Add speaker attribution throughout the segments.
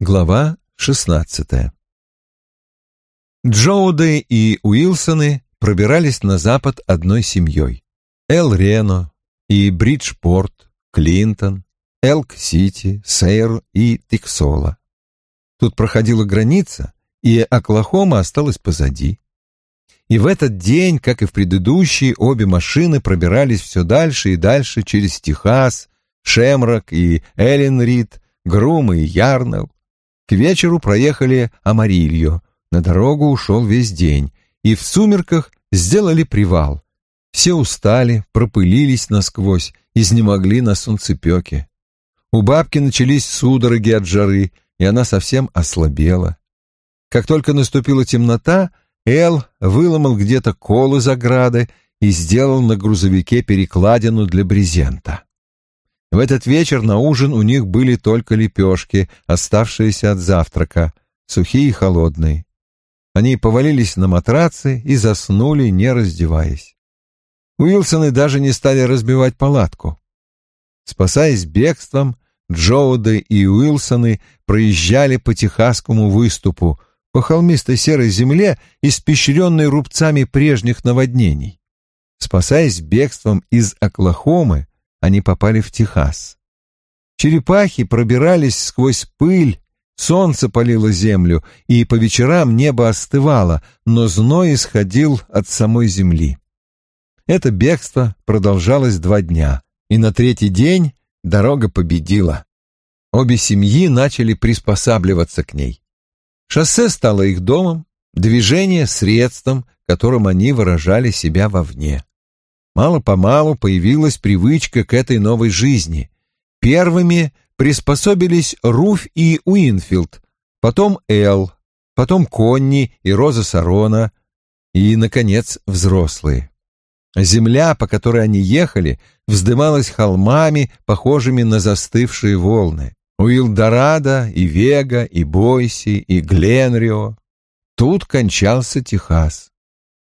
Speaker 1: Глава шестнадцатая Джоуды и Уилсоны пробирались на запад одной семьей. Эл Рено и Бриджпорт, Клинтон, Элк-Сити, Сейр и Тиксола. Тут проходила граница, и Оклахома осталась позади. И в этот день, как и в предыдущие, обе машины пробирались все дальше и дальше через Техас, Шемрак и Элленрид, Грум и Ярнелл. К вечеру проехали Амарильо, на дорогу ушел весь день, и в сумерках сделали привал. Все устали, пропылились насквозь, изнемогли на солнцепеке. У бабки начались судороги от жары, и она совсем ослабела. Как только наступила темнота, Эл выломал где-то кол из ограды и сделал на грузовике перекладину для брезента. В этот вечер на ужин у них были только лепешки, оставшиеся от завтрака, сухие и холодные. Они повалились на матрацы и заснули, не раздеваясь. Уилсоны даже не стали разбивать палатку. Спасаясь бегством, Джоуды и Уилсоны проезжали по техасскому выступу, по холмистой серой земле, испещренной рубцами прежних наводнений. Спасаясь бегством из Оклахомы, они попали в Техас. Черепахи пробирались сквозь пыль, солнце палило землю, и по вечерам небо остывало, но зной исходил от самой земли. Это бегство продолжалось два дня, и на третий день дорога победила. Обе семьи начали приспосабливаться к ней. Шоссе стало их домом, движение — средством, которым они выражали себя вовне. Мало-помалу появилась привычка к этой новой жизни. Первыми приспособились Руф и Уинфилд, потом Эл, потом Конни и Роза Сарона, и, наконец, взрослые. Земля, по которой они ехали, вздымалась холмами, похожими на застывшие волны. Уилдорадо и Вега, и Бойси, и Гленрио. Тут кончался Техас.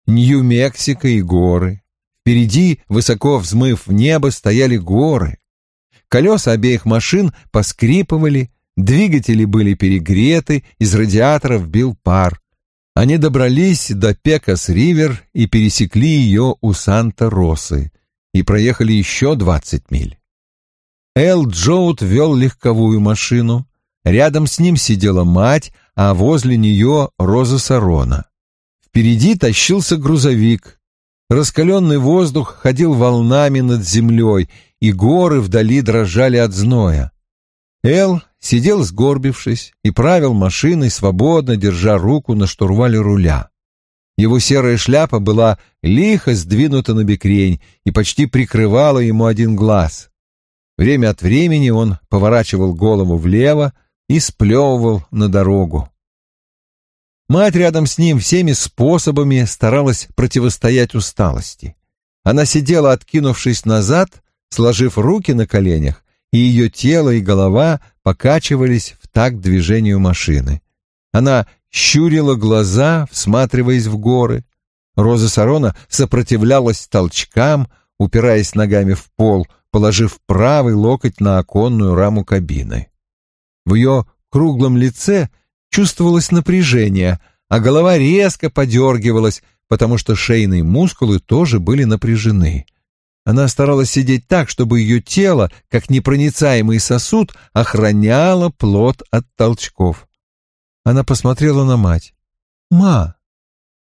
Speaker 1: Нью-Мексико и горы. Впереди, высоко взмыв в небо, стояли горы. Колеса обеих машин поскрипывали, двигатели были перегреты, из радиаторов бил пар. Они добрались до Пекас-Ривер и пересекли ее у Санта-Росы и проехали еще двадцать миль. Эл Джоут вел легковую машину. Рядом с ним сидела мать, а возле нее Роза Сарона. Впереди тащился грузовик, Раскаленный воздух ходил волнами над землей, и горы вдали дрожали от зноя. Эл сидел сгорбившись и правил машиной, свободно держа руку на штурвале руля. Его серая шляпа была лихо сдвинута на бекрень и почти прикрывала ему один глаз. Время от времени он поворачивал голову влево и сплевывал на дорогу. Мать рядом с ним всеми способами старалась противостоять усталости. Она сидела, откинувшись назад, сложив руки на коленях, и ее тело и голова покачивались в такт движению машины. Она щурила глаза, всматриваясь в горы. Роза Сарона сопротивлялась толчкам, упираясь ногами в пол, положив правый локоть на оконную раму кабины. В ее круглом лице — чувствовалось напряжение, а голова резко подергивалась, потому что шейные мускулы тоже были напряжены. Она старалась сидеть так, чтобы ее тело, как непроницаемый сосуд, охраняло плод от толчков. Она посмотрела на мать. «Ма!»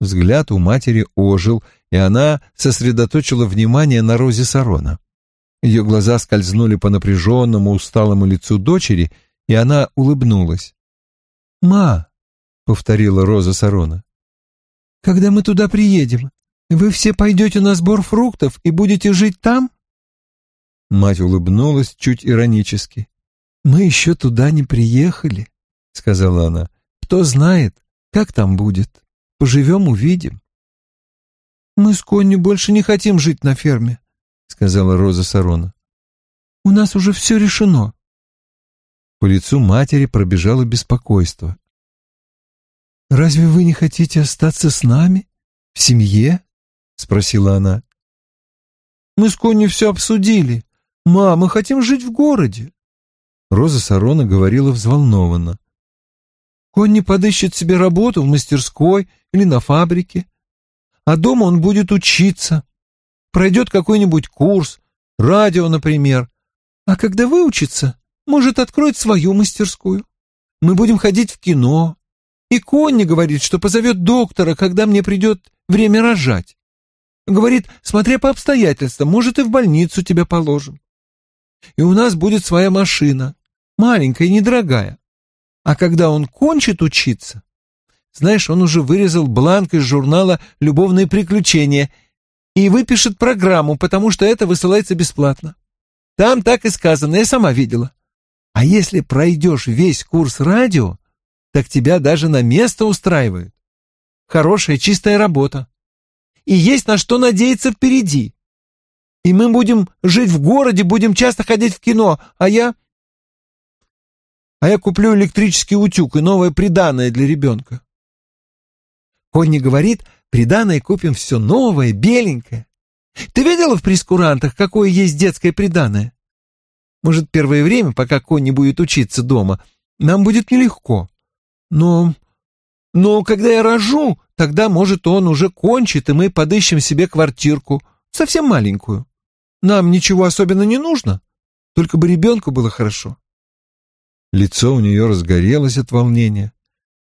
Speaker 1: Взгляд у матери ожил, и она сосредоточила внимание на Розе Сарона. Ее глаза скользнули по напряженному, усталому лицу дочери, и она улыбнулась. «Ма», — повторила Роза Сарона, — «когда мы туда приедем, вы все пойдете на сбор фруктов и будете жить там?» Мать улыбнулась чуть иронически. «Мы еще туда не приехали», — сказала она. «Кто знает, как там будет. Поживем, увидим». «Мы с Конни больше не хотим жить на ферме», — сказала Роза Сарона. «У нас уже все решено. По лицу матери пробежало беспокойство. «Разве вы не хотите остаться с нами? В семье?» — спросила она. «Мы с Конни все обсудили. Мама, мы хотим жить в городе». Роза Сарона говорила взволнованно.
Speaker 2: Конни подыщет себе работу в мастерской или на фабрике, а дома он будет учиться, пройдет какой-нибудь курс, радио, например, а когда выучится, может, откроет свою мастерскую. Мы будем ходить в кино, и Конни говорит, что позовет доктора, когда мне придет время рожать. Говорит, смотря по обстоятельствам, может, и в больницу тебя положим. И у нас будет своя машина, маленькая и недорогая. А когда он кончит учиться, знаешь, он уже вырезал бланк из журнала «Любовные приключения» и выпишет программу, потому что это высылается бесплатно. Там так и сказано, я сама видела. А если пройдешь весь курс радио, так тебя даже на место устраивают. Хорошая, чистая работа. И есть на что надеяться впереди. И мы будем жить в городе, будем часто ходить в кино, а я... А я куплю электрический утюг и новое приданое для ребенка. Конни говорит, приданое купим все новое, беленькое. Ты видела в прескурантах, какое есть детское приданое? Может, первое время, пока Конни будет учиться дома, нам будет нелегко. Но... Но когда я рожу, тогда, может, он уже кончит, и мы подыщем себе квартирку, совсем маленькую. Нам ничего особенно не нужно, только бы ребенку было хорошо.
Speaker 1: Лицо у нее разгорелось от волнения.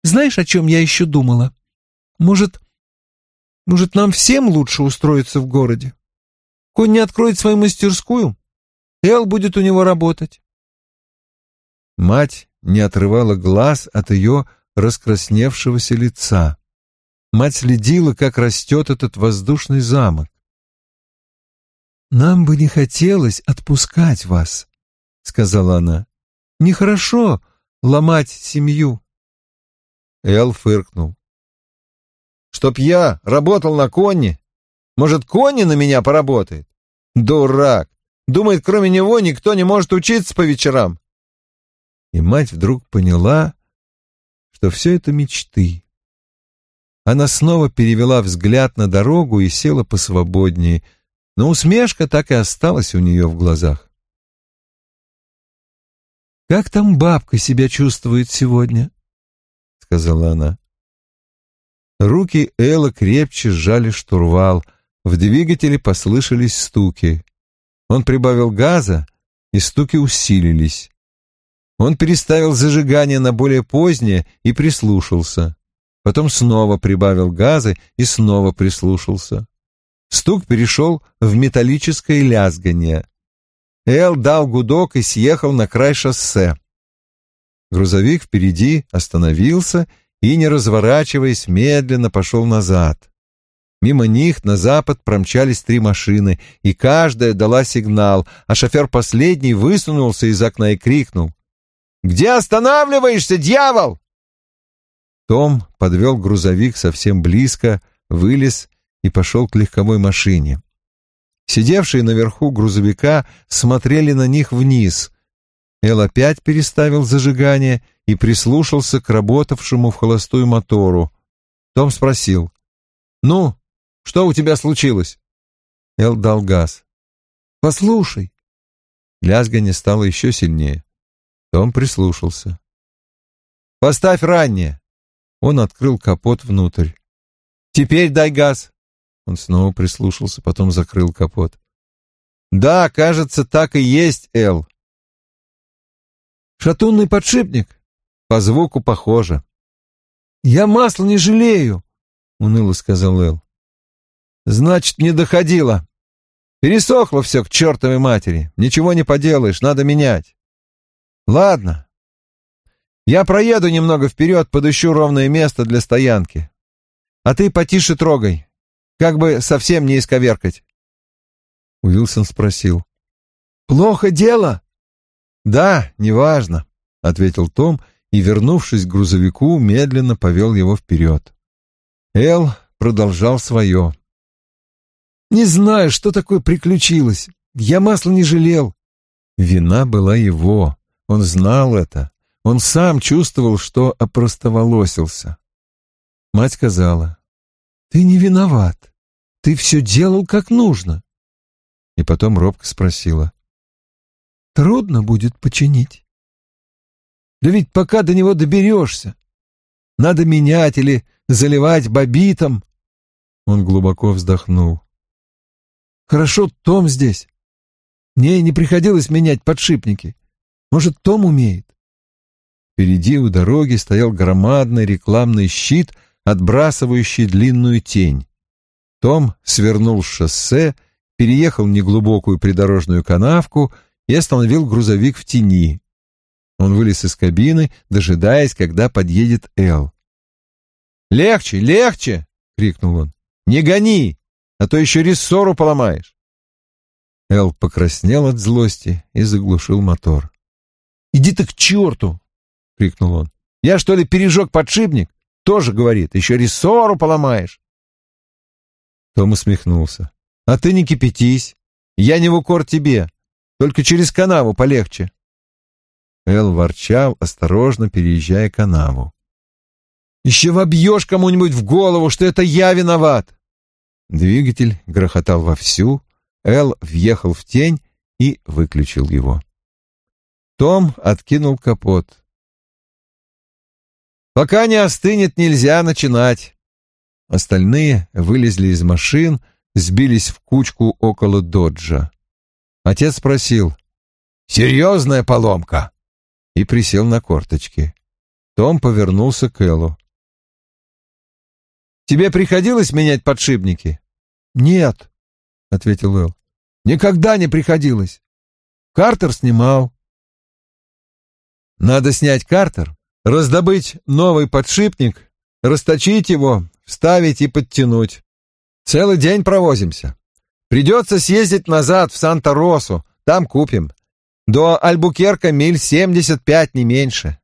Speaker 2: Знаешь, о чем я еще думала? Может, может, нам всем лучше устроиться в городе? Конь не откроет свою мастерскую, Эл будет у него работать.
Speaker 1: Мать не отрывала глаз от ее раскрасневшегося лица. Мать следила, как растет этот воздушный замок.
Speaker 2: «Нам бы не хотелось отпускать вас», — сказала она. «Нехорошо ломать семью».
Speaker 1: Эл фыркнул. «Чтоб я работал на Конни? Может, Конни на меня поработает? Дурак! Думает, кроме него никто не может учиться по вечерам». И мать вдруг поняла, что все это мечты. Она снова перевела взгляд на дорогу и села посвободнее, но усмешка так и осталась у нее в глазах.
Speaker 2: «Как там бабка себя чувствует сегодня?» — сказала она.
Speaker 1: Руки Элла крепче сжали штурвал, в двигателе послышались стуки. Он прибавил газа, и стуки усилились. Он переставил зажигание на более позднее и прислушался. Потом снова прибавил газы и снова прислушался. Стук перешел в металлическое лязгание. Эл дал гудок и съехал на край шоссе. Грузовик впереди остановился и, не разворачиваясь, медленно пошел назад. Мимо них на запад промчались три машины, и каждая дала сигнал, а шофер последний высунулся из окна и крикнул. Где останавливаешься, дьявол?» Том подвел грузовик совсем близко, вылез и пошел к легковой машине. Сидевшие наверху грузовика смотрели на них вниз. Эл опять переставил зажигание и прислушался к работавшему в холостую мотору. Том спросил. «Ну, что у тебя случилось?» Эл дал газ.
Speaker 2: «Послушай».
Speaker 1: Лязганье стало еще сильнее. Том прислушался. «Поставь раннее!» Он открыл капот внутрь. «Теперь дай газ!» Он снова прислушался, потом закрыл капот. «Да, кажется, так и есть, Эл».
Speaker 2: «Шатунный подшипник?»
Speaker 1: «По звуку похоже».
Speaker 2: «Я масла не жалею», — уныло сказал Эл.
Speaker 1: «Значит, не доходило. Пересохло все к чертовой матери. Ничего не поделаешь, надо менять». Ладно. Я проеду немного вперед, подыщу ровное место для стоянки. А ты потише трогай, как бы совсем не исковеркать. Уилсон спросил.
Speaker 2: «Плохо дело?»
Speaker 1: «Да, неважно», — ответил Том и, вернувшись к грузовику, медленно повел его вперед. Эл продолжал свое.
Speaker 2: «Не знаю, что такое приключилось. Я масла не жалел».
Speaker 1: Вина была его. Он знал это. Он сам чувствовал, что опростоволосился. Мать сказала,
Speaker 2: «Ты не виноват. Ты все делал как нужно».
Speaker 1: И потом робко спросила,
Speaker 2: «Трудно будет починить».
Speaker 1: «Да ведь пока до него доберешься.
Speaker 2: Надо менять или заливать бобитом. Он глубоко вздохнул. Хорошо, Том здесь. Мне не приходилось менять подшипники. Может, Том умеет? Впереди у дороги стоял громадный рекламный щит, отбрасывающий длинную тень. Том свернул с шоссе, переехал неглубокую придорожную канавку и остановил грузовик в тени. Он вылез из кабины, дожидаясь, когда подъедет Эл. «Легче, легче!» — крикнул он. «Не гони, а то еще рессору поломаешь!» Эл покраснел от злости и заглушил мотор. «Иди ты к черту!» — крикнул он. «Я, что ли, пережег подшипник? Тоже, говорит, еще рессору поломаешь!» Том усмехнулся. «А ты не кипятись. Я не в укор тебе. Только через канаву полегче». Эл ворчал, осторожно переезжая канаву. «Еще вобьешь кому-нибудь в голову, что это я виноват!» Двигатель грохотал вовсю, Эл въехал в тень и выключил его. Том откинул капот. «Пока не остынет, нельзя начинать». Остальные вылезли из машин, сбились в кучку около доджа. Отец спросил, «Серьезная поломка?» и присел на корточки. Том повернулся к Эллу. «Тебе приходилось менять подшипники?» «Нет», — ответил Эл. «Никогда не приходилось. Картер снимал». «Надо снять картер, раздобыть новый подшипник, расточить его, вставить и подтянуть. Целый день провозимся. Придется съездить назад в Санта-Росу, там купим. До Альбукерка миль семьдесят пять, не меньше.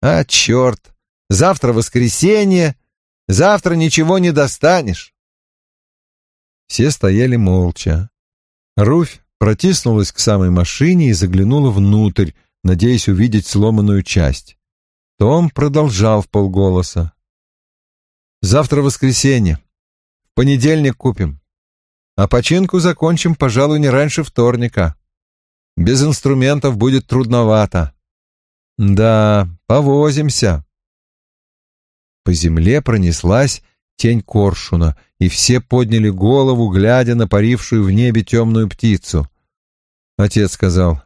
Speaker 2: А, черт, завтра воскресенье, завтра ничего не достанешь. Все стояли молча. Руфь протиснулась к самой машине и заглянула внутрь, надеясь увидеть сломанную часть. Том продолжал в полголоса. «Завтра воскресенье. В понедельник купим. А починку закончим, пожалуй, не раньше вторника. Без инструментов будет трудновато. Да, повозимся. По земле пронеслась тень коршуна, и все подняли голову, глядя на парившую в небе темную птицу. Отец сказал,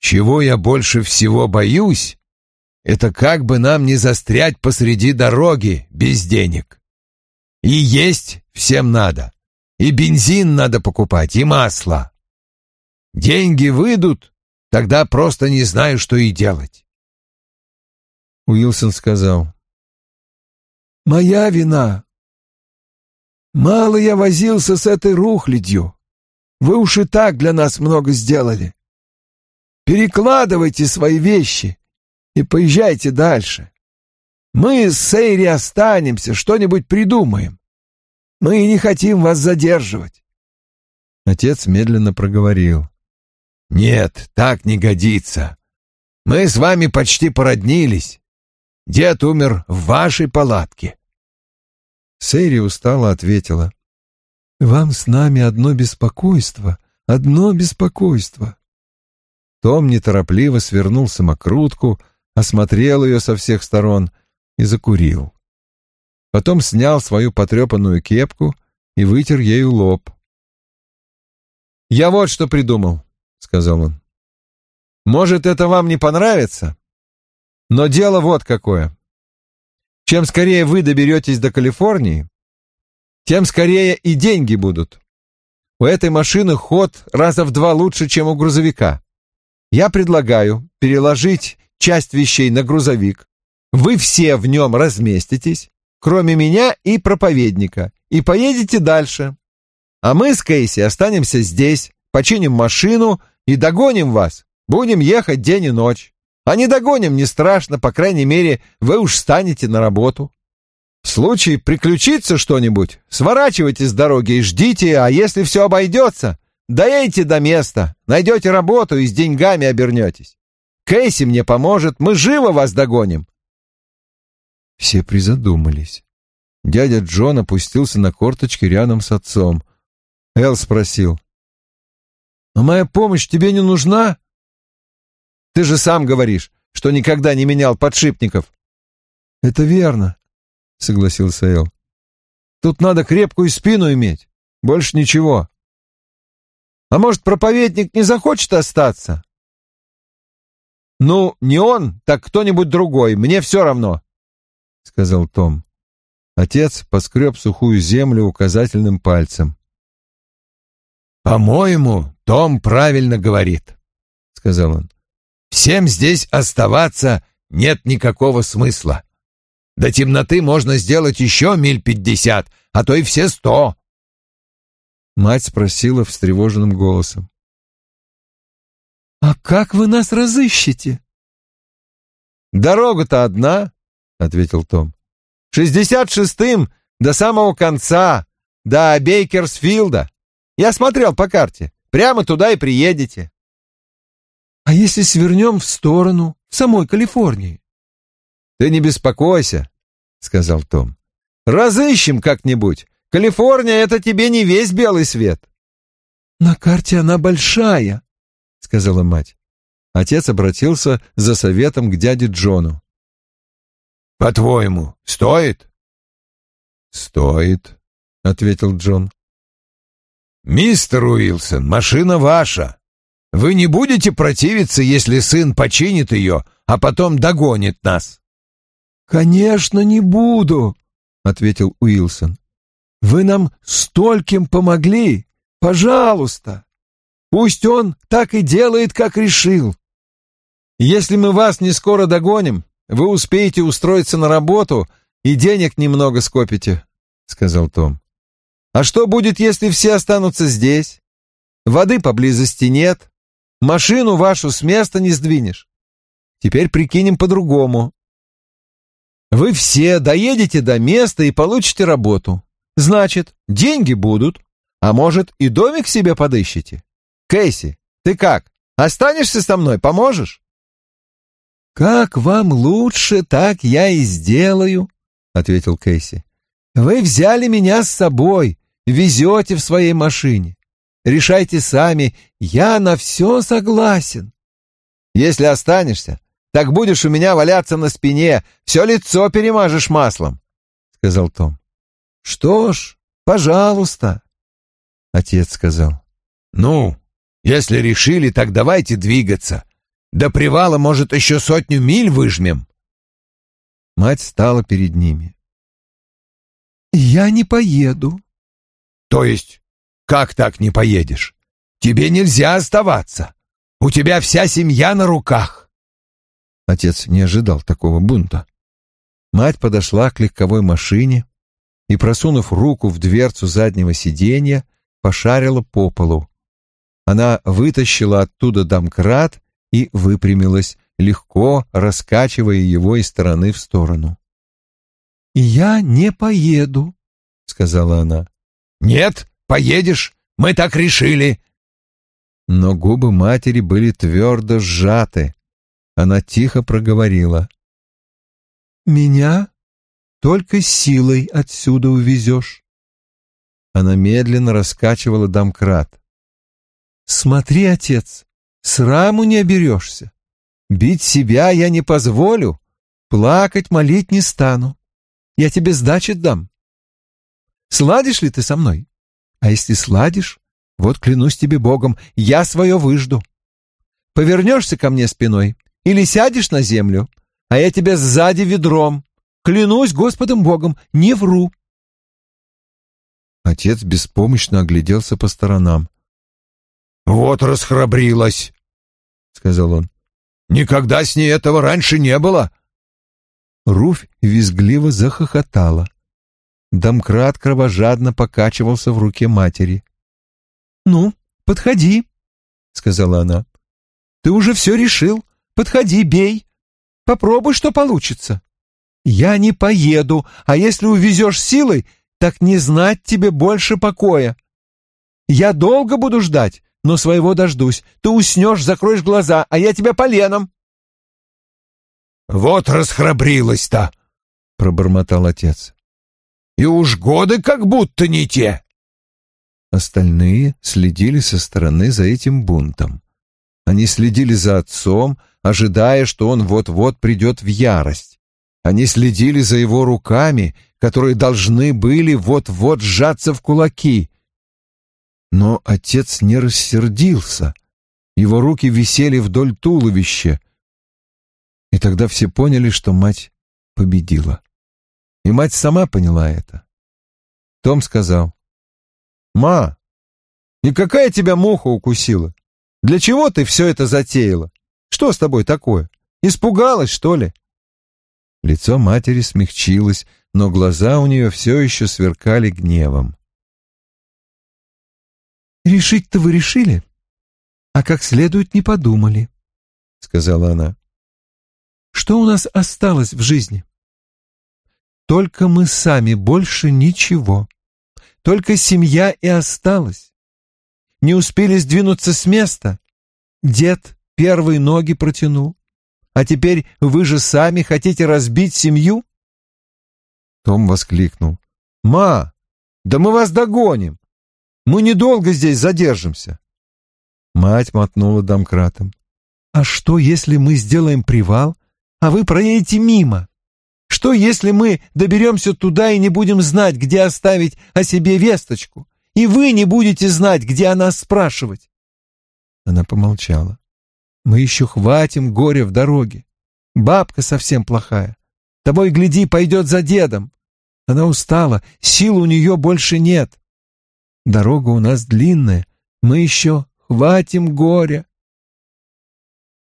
Speaker 2: «Чего я больше всего боюсь, это как бы нам не застрять посреди дороги без денег. И есть всем надо, и бензин надо покупать, и масло. Деньги выйдут, тогда просто не знаю, что и делать. Уилсон сказал. «Моя вина. Мало я возился с этой рухлядью. Вы уж и так для нас много сделали. Перекладывайте свои вещи и поезжайте дальше. Мы с Сейри останемся, что-нибудь придумаем. Мы не хотим вас задерживать. Отец медленно проговорил. «Нет, так не годится. Мы с вами почти породнились. Дед умер в вашей палатке». Сэри устало ответила. «Вам с нами одно беспокойство, одно беспокойство». Том неторопливо свернул самокрутку, осмотрел ее со всех сторон и закурил. Потом снял свою потрепанную кепку и вытер ею лоб. «Я вот что придумал сказал он. Может, это вам не понравится, но дело вот какое. Чем скорее вы доберетесь до Калифорнии, тем скорее и деньги будут. У этой машины ход раза в два лучше, чем у грузовика. Я предлагаю переложить часть вещей на грузовик. Вы все в нем разместитесь, кроме меня и проповедника, и поедете дальше. А мы с Кейси останемся здесь, починим машину и догоним вас. Будем ехать день и ночь. А не догоним, не страшно, по крайней мере, вы уж станете на работу. В случае приключится что-нибудь, сворачивайте с дороги и ждите, а если все обойдется, доедете до места, найдете работу и с деньгами обернетесь. Кейси мне поможет, мы живо вас догоним. Все призадумались. Дядя Джон опустился на корточки рядом с отцом. Эл спросил, а моя помощь тебе не нужна? Ты же сам говоришь, что никогда не менял подшипников. Это верно, согласился Эл. Тут надо крепкую спину иметь, больше ничего. А может, проповедник не захочет остаться? Ну, не он, так кто-нибудь другой, мне все равно, сказал Том. Отец поскреб сухую землю указательным пальцем.
Speaker 1: «По-моему, Том правильно говорит», — сказал он. «Всем здесь оставаться нет никакого смысла. До темноты можно сделать еще миль пятьдесят, а то и все сто».
Speaker 2: Мать спросила встревоженным голосом. «А как вы нас разыщете?»
Speaker 1: «Дорога-то одна», — ответил Том. «Шестьдесят шестым до самого конца, до Бейкерсфилда. Я смотрел по карте. Прямо туда и приедете».
Speaker 2: «А если свернем в сторону, в самой Калифорнии?»
Speaker 1: «Ты не беспокойся», — сказал Том. «Разыщем как-нибудь. Калифорния — это тебе не весь белый свет».
Speaker 2: «На карте она большая», — сказала мать.
Speaker 1: Отец обратился за советом к дяде Джону. «По-твоему, стоит?» «Стоит», — ответил Джон. «Мистер Уилсон, машина ваша. Вы не будете противиться, если сын починит ее, а потом догонит нас?»
Speaker 2: «Конечно, не буду», — ответил Уилсон. «Вы нам стольким помогли. Пожалуйста. Пусть он так и делает, как решил».
Speaker 1: «Если мы вас не скоро догоним, вы успеете устроиться на работу и денег немного скопите», — сказал Том. «А что будет, если все останутся здесь? Воды поблизости нет, машину вашу с места не сдвинешь. Теперь прикинем по-другому. Вы все доедете до места и получите работу. Значит, деньги будут, а может и домик себе подыщете. Кейси, ты как, останешься со мной, поможешь?
Speaker 2: «Как вам лучше, так я и сделаю», — ответил Кейси. «Вы взяли меня с собой, везете в своей машине. Решайте сами, я на все согласен».
Speaker 1: «Если останешься, так будешь у меня валяться на спине, все лицо перемажешь маслом», — сказал Том.
Speaker 2: «Что ж, пожалуйста», — отец сказал.
Speaker 1: «Ну, если решили, так давайте двигаться. До привала, может, еще сотню миль выжмем».
Speaker 2: Мать стала перед ними. «Я не поеду».
Speaker 1: «То есть, как так не поедешь? Тебе нельзя оставаться. У тебя вся семья на руках».
Speaker 2: Отец не ожидал такого бунта. Мать подошла к легковой машине и, просунув руку в дверцу заднего сиденья, пошарила по полу. Она вытащила оттуда домкрат и выпрямилась, легко раскачивая его из стороны в сторону. «Я не поеду», — сказала она.
Speaker 1: «Нет, поедешь, мы так решили».
Speaker 2: Но губы матери были твердо сжаты. Она тихо проговорила. «Меня только силой отсюда увезешь». Она медленно раскачивала домкрат. «Смотри, отец, сраму не оберешься. Бить себя я не позволю, плакать, молить не стану. Я тебе сдачи дам. Сладишь ли ты со мной? А если сладишь, вот клянусь тебе Богом, я свое выжду. Повернешься ко мне спиной, или сядешь на землю, а я тебя сзади ведром. Клянусь Господом Богом, не вру. Отец беспомощно огляделся по сторонам.
Speaker 1: «Вот расхрабрилась», — сказал он. «Никогда с ней этого раньше не было».
Speaker 2: Руфь визгливо захохотала. Домкрат кровожадно покачивался в руке матери. «Ну, подходи», — сказала она. «Ты уже все решил. Подходи, бей. Попробуй, что получится. Я не поеду, а если увезешь силой, так не знать тебе больше покоя. Я долго буду ждать, но своего дождусь. Ты уснешь, закроешь глаза, а я тебя поленом.
Speaker 1: Вот расхрабрилась-то, пробормотал отец. И уж годы как будто не те.
Speaker 2: Остальные следили со стороны за этим бунтом. Они следили за отцом, ожидая, что он вот-вот придет в ярость.
Speaker 1: Они следили за его руками, которые должны были вот-вот сжаться в кулаки. Но отец не рассердился. Его руки висели вдоль туловища. И тогда все поняли, что мать победила. И мать сама поняла это. Том сказал, «Ма, и какая тебя муха укусила? Для чего ты все это затеяла? Что с тобой такое? Испугалась, что ли?» Лицо матери смягчилось, но глаза у нее все еще сверкали гневом.
Speaker 2: «Решить-то вы решили, а как следует не подумали», — сказала она. «Что у нас осталось в жизни? Только мы сами, больше ничего. Только семья и осталась. Не успели сдвинуться с места. Дед первые ноги протянул. А теперь вы же сами хотите разбить семью?»
Speaker 1: Том воскликнул. «Ма, да мы вас догоним! Мы недолго здесь задержимся!» Мать мотнула домкратом.
Speaker 2: «А что, если мы сделаем привал, а вы проедете мимо? Что, если мы доберемся туда и не будем знать, где оставить о себе весточку, и вы не будете знать, где о нас спрашивать?» Она помолчала. «Мы еще хватим горя в дороге. Бабка совсем плохая. Того и гляди, пойдет за дедом. Она устала, сил у нее больше нет. Дорога у нас длинная, мы еще хватим горя.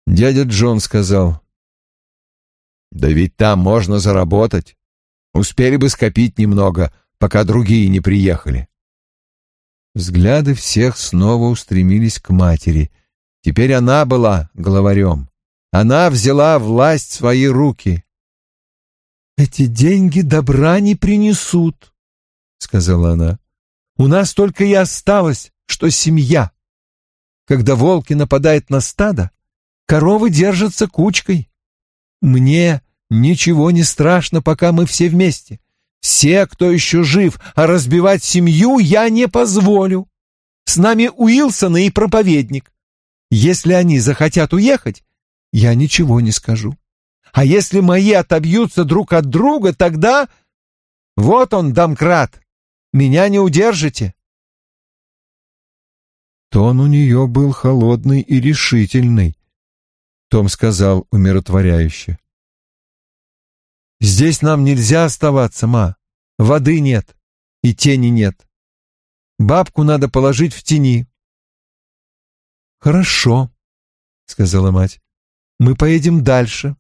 Speaker 1: Дядя Джон сказал, «Да ведь там можно заработать. Успели бы скопить немного, пока другие не приехали». Взгляды всех снова устремились к матери. Теперь она была главарем. Она взяла власть в свои руки.
Speaker 2: «Эти деньги добра не принесут», — сказала она. «У нас только и осталось, что семья. Когда волки нападают на стадо, коровы держатся кучкой. Мне ничего не страшно, пока мы все вместе. Все, кто еще жив, а разбивать семью я не позволю. С нами Уилсон и проповедник. Если они захотят уехать, я ничего не скажу. А если мои отобьются друг от друга, тогда... Вот он, домкрат. Меня не удержите.
Speaker 1: Тон у нее был холодный и решительный. Том сказал умиротворяюще.
Speaker 2: «Здесь нам нельзя оставаться, ма. Воды нет и тени нет. Бабку надо положить в тени». «Хорошо», — сказала мать. «Мы поедем дальше.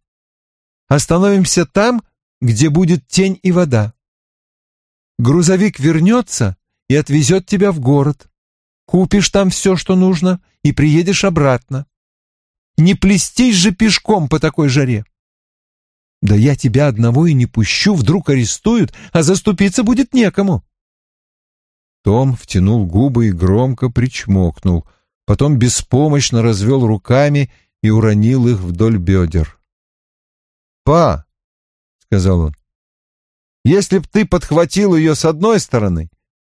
Speaker 2: Остановимся там, где будет тень и вода. Грузовик вернется и отвезет тебя в город. Купишь там все, что нужно, и приедешь обратно. Не плестись же пешком по такой жаре. Да я тебя одного и не пущу, вдруг арестуют, а заступиться будет некому.
Speaker 1: Том втянул губы и громко причмокнул, потом беспомощно развел руками и уронил их вдоль бедер. «Па», — сказал он, — «если б ты подхватил ее с одной стороны,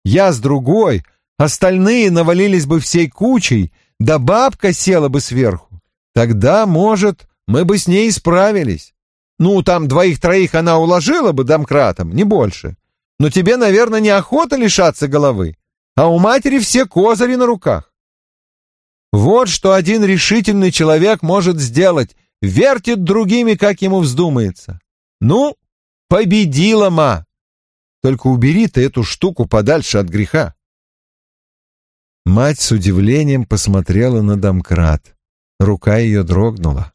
Speaker 1: я с другой, остальные навалились бы всей кучей, да бабка села бы сверху, тогда, может, мы бы с ней справились. Ну, там двоих-троих она уложила бы домкратом, не больше. Но тебе, наверное, неохота лишаться головы, а у матери все козыри на руках. Вот что один решительный человек может сделать, вертит другими, как ему вздумается. Ну, победила ма. Только убери ты эту штуку подальше от греха. Мать с удивлением посмотрела на домкрат. Рука ее дрогнула.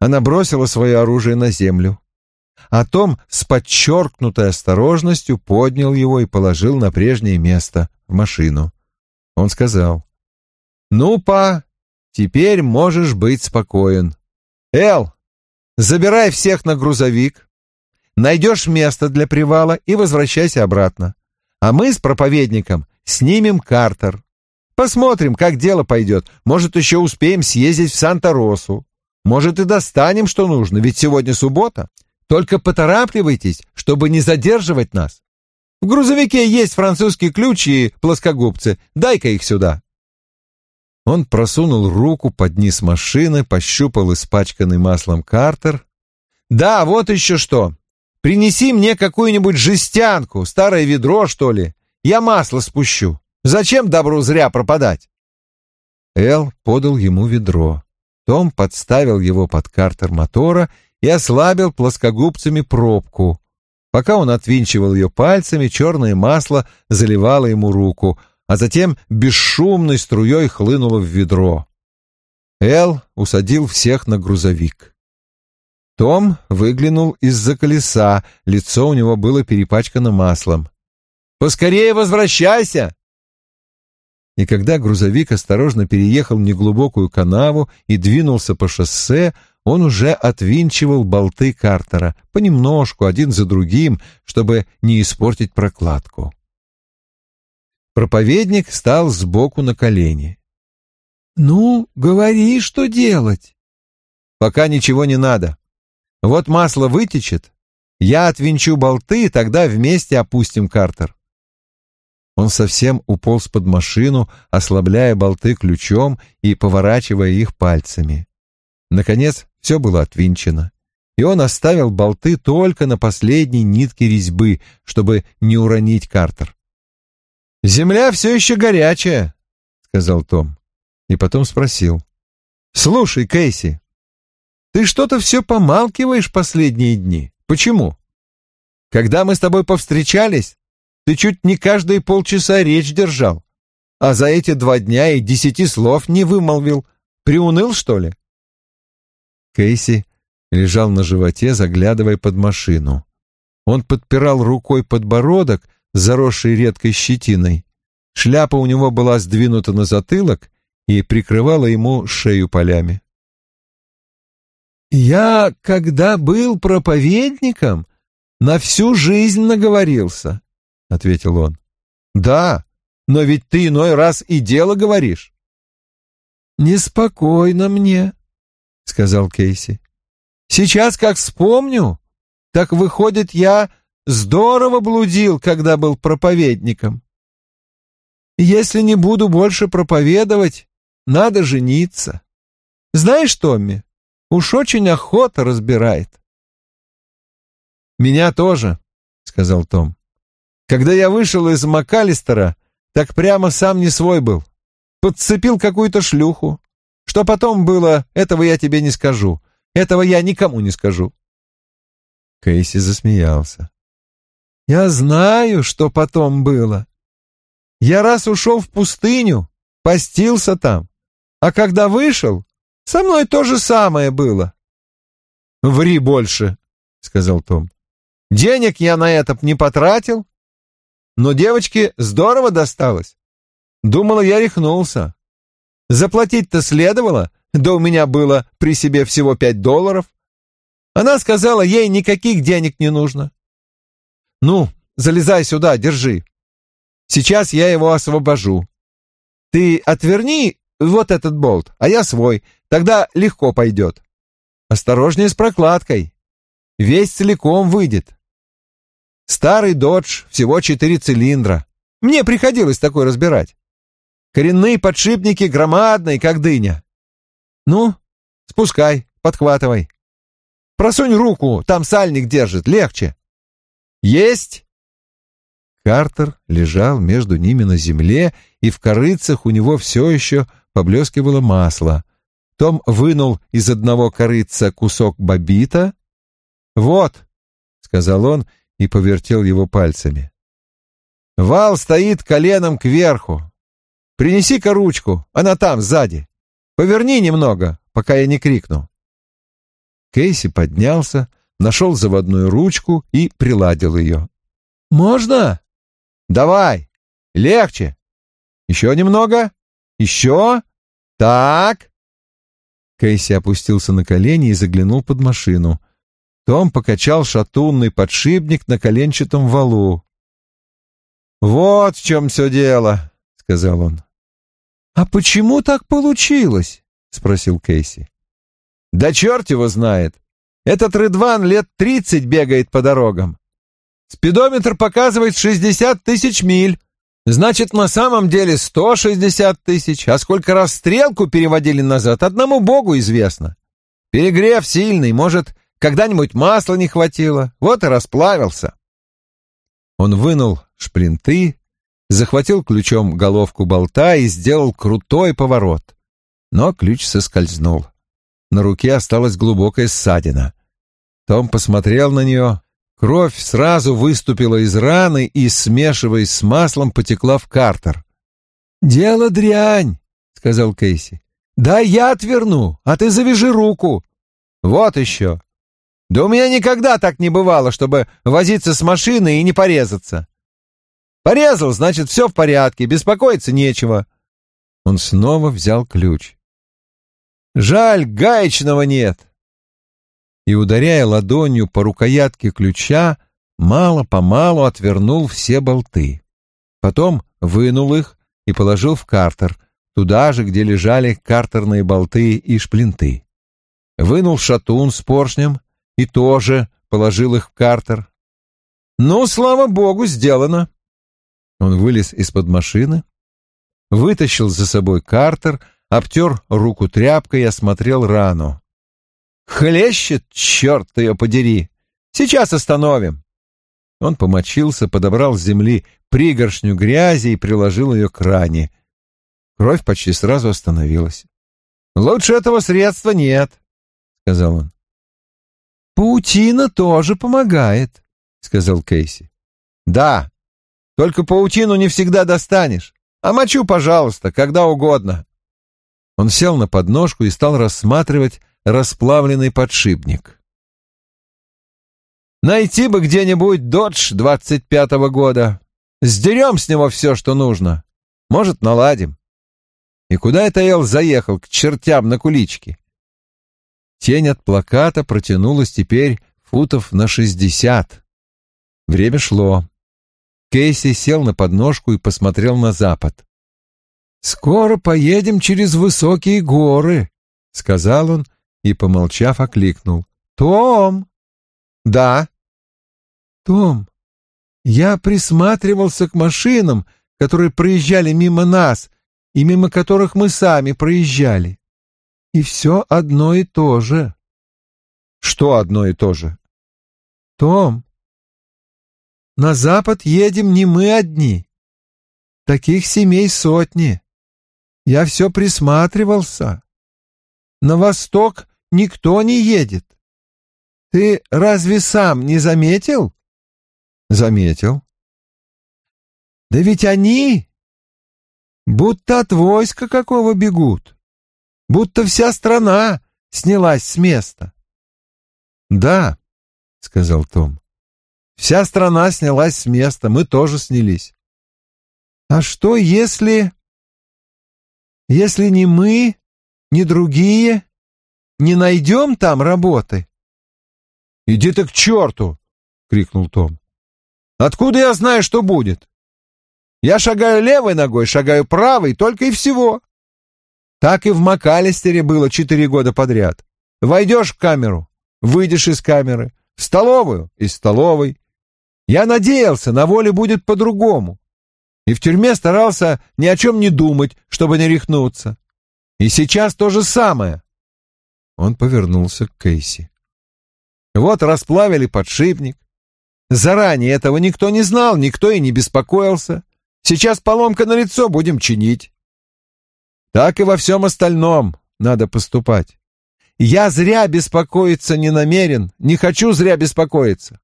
Speaker 1: Она бросила свое оружие на землю. А Том с подчеркнутой осторожностью поднял его и положил на прежнее место, в машину. Он сказал, «Ну, па, теперь можешь быть спокоен. Эл, забирай всех на грузовик, найдешь место для привала и возвращайся обратно. А мы с проповедником снимем Картер. Посмотрим, как дело пойдет. Может, еще успеем съездить в Санта-Росу. Может, и достанем, что нужно, ведь сегодня суббота. Только поторапливайтесь, чтобы не задерживать нас. В грузовике есть французские ключи и плоскогубцы. Дай-ка их сюда. Он просунул руку под низ машины, пощупал испачканный маслом картер,
Speaker 2: Да, вот еще что. Принеси мне какую-нибудь жестянку, старое ведро, что ли. Я масло спущу. Зачем добру зря пропадать?» Эл подал ему ведро. Том подставил его под картер мотора и ослабил плоскогубцами пробку. Пока он отвинчивал ее пальцами, черное масло заливало ему руку, а затем бесшумной струей хлынуло в ведро. Эл усадил всех на грузовик. Том выглянул из-за колеса, лицо у него было перепачкано маслом. «Поскорее возвращайся!» И когда грузовик осторожно переехал неглубокую канаву и двинулся по шоссе, он уже отвинчивал болты картера, понемножку, один за другим, чтобы не испортить прокладку. Проповедник стал сбоку на колени. «Ну, говори, что делать?» «Пока ничего не надо. Вот масло вытечет, я отвинчу болты, тогда вместе опустим картер. Он совсем уполз под машину, ослабляя болты ключом и поворачивая их пальцами. Наконец, все было отвинчено, и он оставил болты только на последней нитке резьбы, чтобы не уронить картер. «Земля все еще горячая», — сказал Том, и потом спросил. «Слушай, Кейси, ты что-то все помалкиваешь последние дни. Почему? Когда мы с тобой повстречались, ты чуть не каждые полчаса речь держал. А за эти два дня и десяти слов не вымолвил. Приуныл, что ли?» Кейси лежал на животе, заглядывая под машину. Он подпирал рукой подбородок, заросший редкой щетиной. Шляпа у него была сдвинута на затылок и прикрывала ему шею полями. «Я, когда был проповедником, на всю жизнь наговорился. — ответил он. «Да, но ведь ты иной раз и дело говоришь». «Неспокойно мне», — сказал Кейси. «Сейчас, как вспомню, так выходит, я здорово блудил, когда был проповедником. Если не буду больше проповедовать, надо жениться. Знаешь, Томми, уж очень охота разбирает». «Меня тоже», — сказал Том. Когда я вышел из МакАлистера, так прямо сам не свой был. Подцепил какую-то шлюху. Что потом было, этого я тебе не скажу. Этого я никому не скажу. Кейси засмеялся. Я знаю, что потом было. Я раз ушел в пустыню, постился там. А когда вышел, со мной то же самое было. «Ври больше», — сказал Том. «Денег я на это не потратил, но девочке здорово досталось. Думала, я рехнулся. Заплатить-то следовало, да у меня было при себе всего пять долларов. Она сказала, ей никаких денег не нужно. Ну, залезай сюда, держи. Сейчас я его освобожу. Ты отверни вот этот болт, а я свой, тогда легко пойдет. Осторожнее с прокладкой. Весь целиком выйдет. Старый «Додж», всего четыре цилиндра. Мне приходилось такой разбирать. Коренные подшипники громадные, как дыня. Ну, спускай, подхватывай. Просунь руку, там сальник держит, легче. Есть! Картер лежал между ними на земле, и в корыцах у него все еще поблескивало масло. Том вынул из одного корыца кусок бобита. «Вот», — сказал он и повертел его пальцами. «Вал стоит коленом кверху. Принеси-ка ручку, она там, сзади. Поверни немного, пока я не крикну». Кейси поднялся, нашел заводную ручку и приладил ее. «Можно?» «Давай! Легче! Еще немного? Еще? Так!» Кейси опустился на колени и заглянул под машину. Том покачал шатунный подшипник на коленчатом валу. «Вот в чем все дело», — сказал он. «А почему так получилось?» — спросил Кейси. «Да черт его знает. Этот Рыдван лет тридцать бегает по дорогам. Спидометр показывает шестьдесят тысяч миль. Значит, на самом деле сто шестьдесят тысяч. А сколько раз стрелку переводили назад, одному богу известно. Перегрев сильный, может,
Speaker 1: Когда-нибудь масла не хватило, вот и расплавился. Он вынул шплинты, захватил ключом головку болта и сделал крутой поворот. Но ключ соскользнул. На руке осталась глубокая ссадина. Том посмотрел на нее. Кровь сразу выступила из раны и, смешиваясь с маслом, потекла в картер. «Дело дрянь», — сказал Кейси. «Да я отверну, а ты завяжи руку». «Вот еще. Да у меня никогда так не бывало, чтобы возиться с машиной и не порезаться. Порезал, значит, все в порядке, беспокоиться нечего». Он снова взял ключ. «Жаль, гаечного нет». И, ударяя ладонью по рукоятке ключа, мало-помалу отвернул все болты. Потом вынул их и положил в картер, туда же, где лежали картерные болты и шплинты. Вынул шатун с поршнем и тоже положил их в картер. «Ну, слава богу, сделано!» Он вылез из-под машины, вытащил за собой картер, обтер руку тряпкой и осмотрел рану. «Хлещет, черт ее подери! Сейчас остановим!» Он помочился, подобрал с земли пригоршню грязи и приложил ее к ране. Кровь почти сразу остановилась. «Лучше этого средства нет», — сказал он. «Паутина тоже помогает», — сказал Кейси. «Да, только паутину не всегда достанешь. А мочу, пожалуйста, когда угодно». Он сел на подножку и стал рассматривать расплавленный подшипник. «Найти бы где-нибудь додж двадцать пятого года. Сдерем с него все, что нужно. Может, наладим. И куда это Эл заехал к чертям на куличке? Тень от плаката протянулась теперь футов на шестьдесят. Время шло. Кейси сел на подножку и посмотрел на запад. «Скоро поедем через высокие горы», — сказал он и, помолчав, окликнул. «Том!» «Да». «Том, я присматривался к машинам, которые проезжали мимо нас и мимо которых мы сами проезжали. И все одно и то же. Что одно и то же? Том, на запад едем не мы одни. Таких семей сотни. Я все присматривался. На восток никто не едет. Ты разве сам не заметил? Заметил. Да ведь они будто от войска какого бегут, будто вся страна снялась с места. Да, сказал Том. Вся страна снялась с места, мы тоже снялись. А что если... Если ни мы, ни другие не найдем там работы? Иди ты к черту! — крикнул Том. Откуда я знаю, что будет? Я шагаю левой ногой, шагаю правой, только и всего. Так и в МакАлистере было четыре года подряд. Войдешь в камеру, выйдешь из камеры, в столовую, из столовой. Я надеялся, на воле будет по-другому. И в тюрьме старался ни о чем не думать, чтобы не рехнуться. И сейчас то же самое. Он повернулся к Кейси. Вот расплавили подшипник, Заранее этого никто не знал, никто и не беспокоился. Сейчас поломка на лицо, будем чинить. Так и во всем остальном надо поступать. Я зря беспокоиться не намерен, не хочу зря беспокоиться.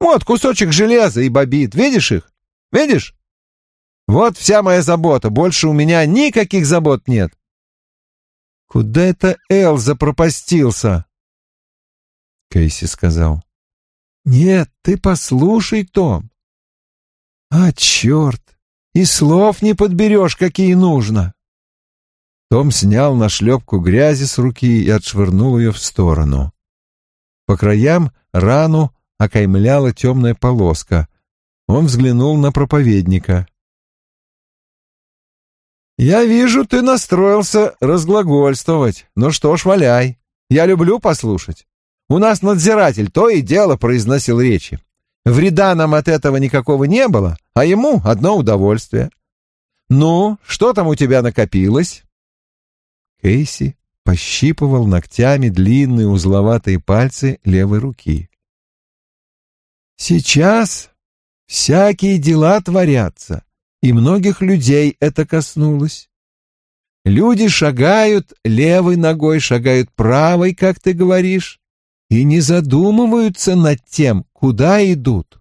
Speaker 1: Вот кусочек железа и бобит, видишь их? Видишь? Вот вся моя забота, больше у меня никаких забот нет. Куда это Эл запропастился? Кейси сказал. Нет, ты послушай, Том. А, черт, и слов не подберешь, какие нужно. Том снял нашлепку грязи с руки и отшвырнул ее в сторону. По краям рану окаймляла темная полоска. Он взглянул на проповедника. «Я вижу, ты настроился разглагольствовать. Ну что ж, валяй. Я люблю послушать. У нас надзиратель то и дело произносил речи. Вреда нам от этого никакого не было, а ему одно удовольствие. Ну, что там у тебя накопилось? Кейси пощипывал ногтями длинные узловатые пальцы левой руки.
Speaker 2: «Сейчас всякие дела творятся, и многих людей это коснулось. Люди шагают левой ногой, шагают правой, как ты говоришь, и не задумываются над тем, куда идут.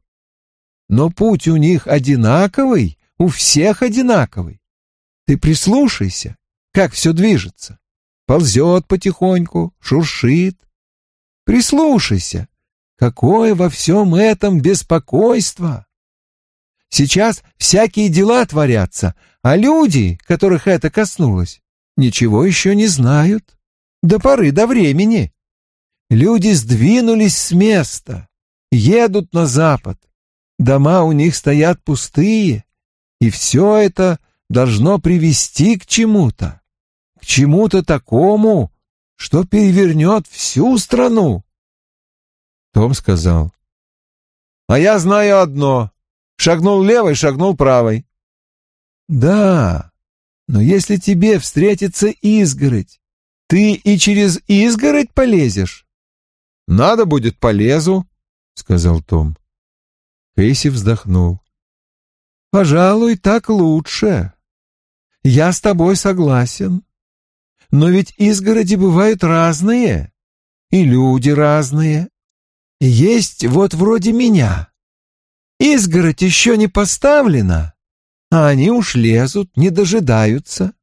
Speaker 2: Но путь у них одинаковый, у всех одинаковый. Ты прислушайся, как все движется. Ползет потихоньку, шуршит. Прислушайся, какое во всем этом беспокойство. Сейчас всякие дела творятся, а люди, которых это коснулось, ничего еще не знают. До поры до времени. Люди сдвинулись с места, едут на запад. Дома у них стоят пустые, и все это должно привести к чему-то, чему-то такому, что перевернет всю страну.
Speaker 1: Том сказал.
Speaker 2: «А я знаю одно. Шагнул левой, шагнул правой». «Да, но если тебе встретится изгородь, ты и через изгородь полезешь?»
Speaker 1: «Надо будет, полезу», — сказал Том. Кейси вздохнул.
Speaker 2: «Пожалуй, так лучше. Я с тобой согласен. Но ведь изгороди бывают разные, и люди разные. Есть вот вроде меня. Изгородь еще не поставлена, а они уж лезут, не дожидаются.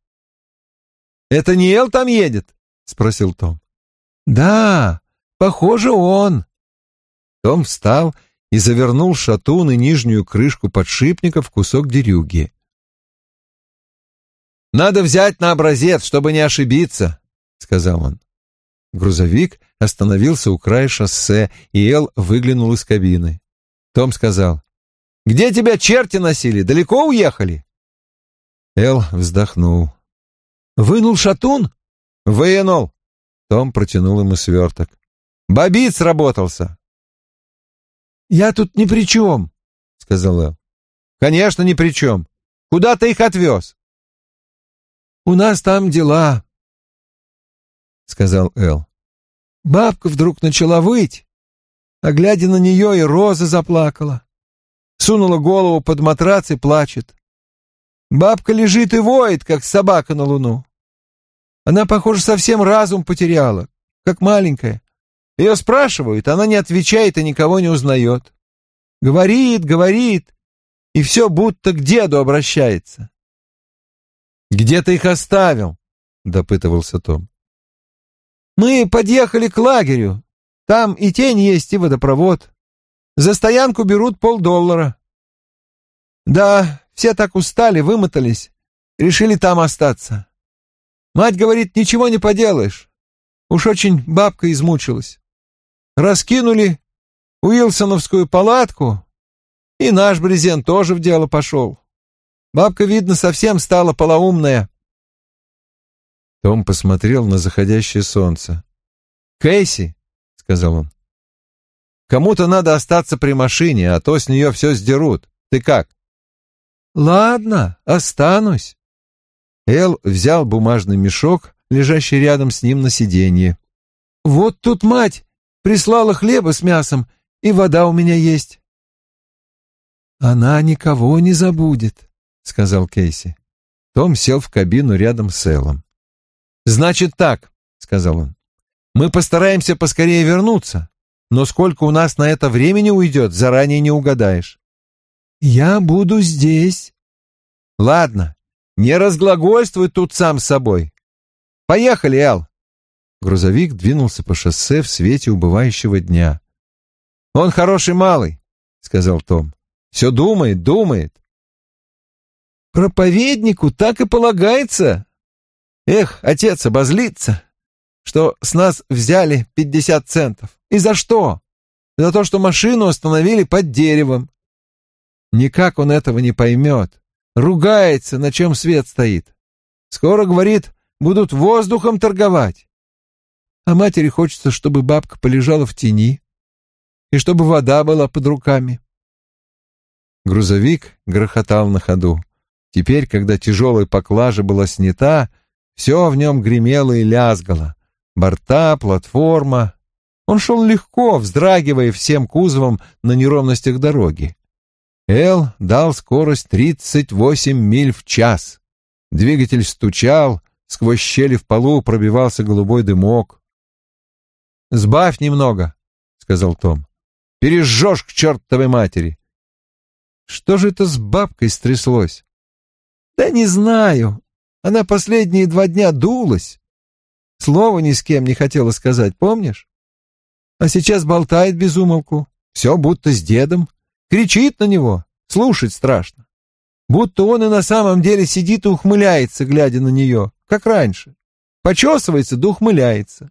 Speaker 1: «Это не Эл там едет?» — спросил Том.
Speaker 2: «Да, похоже, он».
Speaker 1: Том встал и завернул шатун и нижнюю крышку подшипника в кусок дерюги.
Speaker 2: «Надо взять на образец, чтобы не ошибиться», — сказал он.
Speaker 1: Грузовик остановился у края шоссе, и Эл выглянул из кабины. Том сказал,
Speaker 2: «Где тебя черти носили? Далеко уехали?»
Speaker 1: Эл вздохнул.
Speaker 2: «Вынул шатун?»
Speaker 1: «Вынул!» Том протянул ему сверток.
Speaker 2: «Бобит сработался!» «Я тут ни при чем», — сказал Эл.
Speaker 1: «Конечно, ни при чем. Куда ты их отвез?»
Speaker 2: «У нас там дела», — сказал Эл. Бабка вдруг начала выть, а глядя на нее и Роза заплакала. Сунула голову под матрац и плачет. Бабка лежит и воет, как собака на луну. Она, похоже, совсем разум потеряла, как маленькая. Ее спрашивают, она не отвечает и никого не узнает. Говорит, говорит, и все будто к деду обращается.
Speaker 1: «Где ты их оставил?» — допытывался Том.
Speaker 2: «Мы подъехали к лагерю. Там и тень есть, и водопровод. За стоянку берут полдоллара. Да, все так устали, вымотались, решили там остаться. Мать говорит, ничего не поделаешь. Уж очень бабка измучилась раскинули Уилсоновскую палатку, и наш брезент тоже в дело пошел. Бабка, видно, совсем стала полоумная.
Speaker 1: Том посмотрел на заходящее солнце.
Speaker 2: «Кейси», — сказал он, — «кому-то надо остаться при машине, а то с нее все сдерут. Ты как?» «Ладно, останусь». Эл взял бумажный мешок, лежащий рядом с ним на сиденье. «Вот тут мать Прислала хлеба с мясом, и вода у меня есть». «Она никого не забудет», — сказал Кейси. Том сел в кабину рядом с Эллом. «Значит так», — сказал он. «Мы постараемся поскорее вернуться, но сколько у нас на это времени уйдет, заранее не угадаешь». «Я буду здесь». «Ладно, не разглагольствуй тут сам с собой. Поехали, Эл». Грузовик двинулся по шоссе в свете убывающего дня. «Он хороший малый», — сказал Том. «Все думает, думает». «Проповеднику так и полагается. Эх, отец обозлится, что с нас взяли пятьдесят центов. И за что? За то, что машину остановили под деревом. Никак он этого не поймет. Ругается, на чем свет стоит. Скоро, говорит, будут воздухом торговать а матери хочется, чтобы бабка полежала в тени и чтобы вода была под руками. Грузовик грохотал на ходу. Теперь, когда тяжелая поклажа была снята,
Speaker 1: Все в нем гремело и лязгало. Борта, платформа. Он шел легко, вздрагивая всем кузовом на неровностях дороги. Эл дал скорость 38 миль в час. Двигатель стучал, сквозь щели в полу пробивался голубой дымок. «Сбавь немного», — сказал Том. «Пережжешь к чертовой матери». «Что же это с бабкой стряслось?» «Да не знаю. Она последние два дня дулась. Слова ни с кем не хотела сказать, помнишь? А сейчас болтает без умолку. Все будто с дедом. Кричит на него. Слушать страшно. Будто он и на самом деле сидит и ухмыляется, глядя на нее, как раньше. Почесывается да ухмыляется.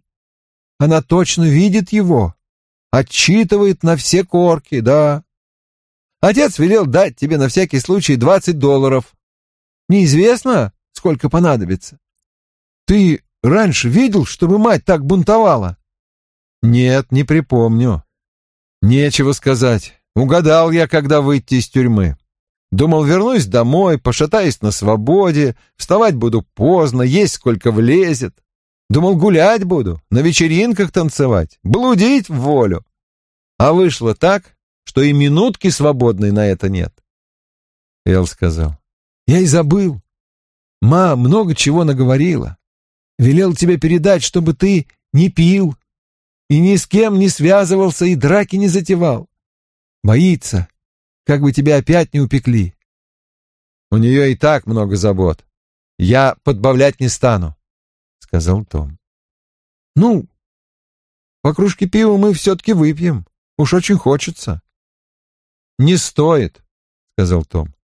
Speaker 1: Она точно видит его, отчитывает на все корки, да. Отец велел дать тебе на всякий случай двадцать долларов. Неизвестно, сколько понадобится. Ты раньше видел, чтобы мать так бунтовала? Нет, не припомню. Нечего сказать. Угадал я, когда выйти из тюрьмы. Думал, вернусь домой, пошатаюсь на свободе, вставать буду поздно, есть сколько влезет. Думал, гулять буду, на вечеринках танцевать, блудить в волю. А вышло так, что и минутки свободной на это нет. Эл сказал, я и забыл. Ма много чего наговорила. Велел тебе передать, чтобы ты не пил и ни с кем не связывался и драки не затевал. Боится, как бы тебя опять не упекли. У нее и так много забот. Я подбавлять не стану сказал Том. «Ну, по кружке пива мы все-таки выпьем. Уж очень хочется». «Не стоит», — сказал Том.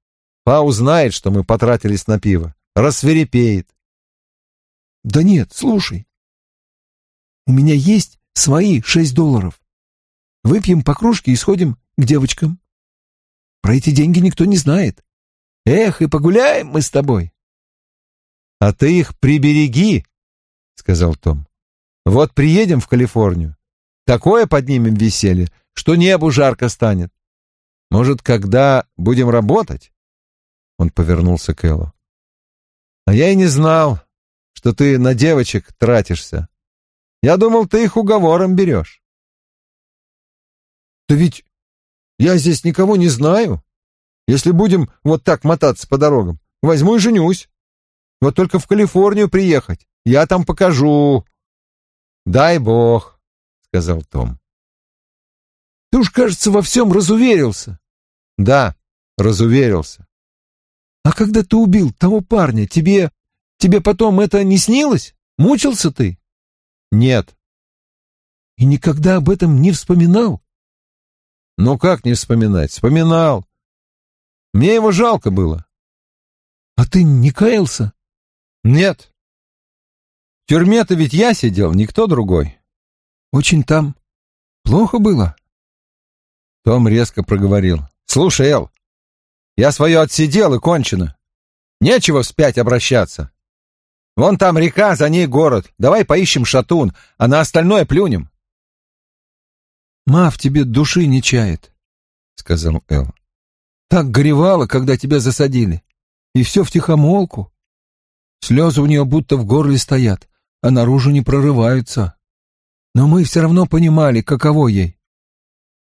Speaker 1: «Па узнает, что мы потратились на пиво. Рассверепеет». «Да нет, слушай. У меня есть свои шесть долларов. Выпьем по кружке и сходим к девочкам. Про эти деньги никто не знает. Эх, и погуляем мы с тобой». «А ты их прибереги», — сказал Том. «Вот приедем в Калифорнию, такое поднимем веселье, что небу жарко станет. Может, когда будем работать?» Он повернулся к Эллу. «А я и не знал, что ты на девочек тратишься. Я думал, ты их уговором берешь».
Speaker 2: «Да ведь я здесь никого не знаю. Если будем вот так мотаться по дорогам, возьму и женюсь. Вот только в Калифорнию приехать я там покажу. Дай бог, сказал Том. Ты уж, кажется, во всем разуверился.
Speaker 1: Да, разуверился.
Speaker 2: А когда ты убил того парня, тебе... Тебе потом это не снилось? Мучился ты?
Speaker 1: Нет.
Speaker 2: И никогда об этом не вспоминал?
Speaker 1: Ну как не вспоминать? Вспоминал. Мне его жалко было.
Speaker 2: А ты не каялся?
Speaker 1: Нет. В тюрьме-то ведь я сидел, никто другой.
Speaker 2: Очень там плохо было?
Speaker 1: Том резко проговорил. Слушай, Эл, я свое отсидел и кончено. Нечего вспять обращаться. Вон там река, за ней город. Давай поищем шатун, а на остальное плюнем.
Speaker 2: Ма в тебе души не чает, сказал Эл. Так горевала, когда тебя засадили. И все втихомолку. Слезы у нее будто в горле стоят а наружу не прорываются. Но мы все равно понимали, каково ей.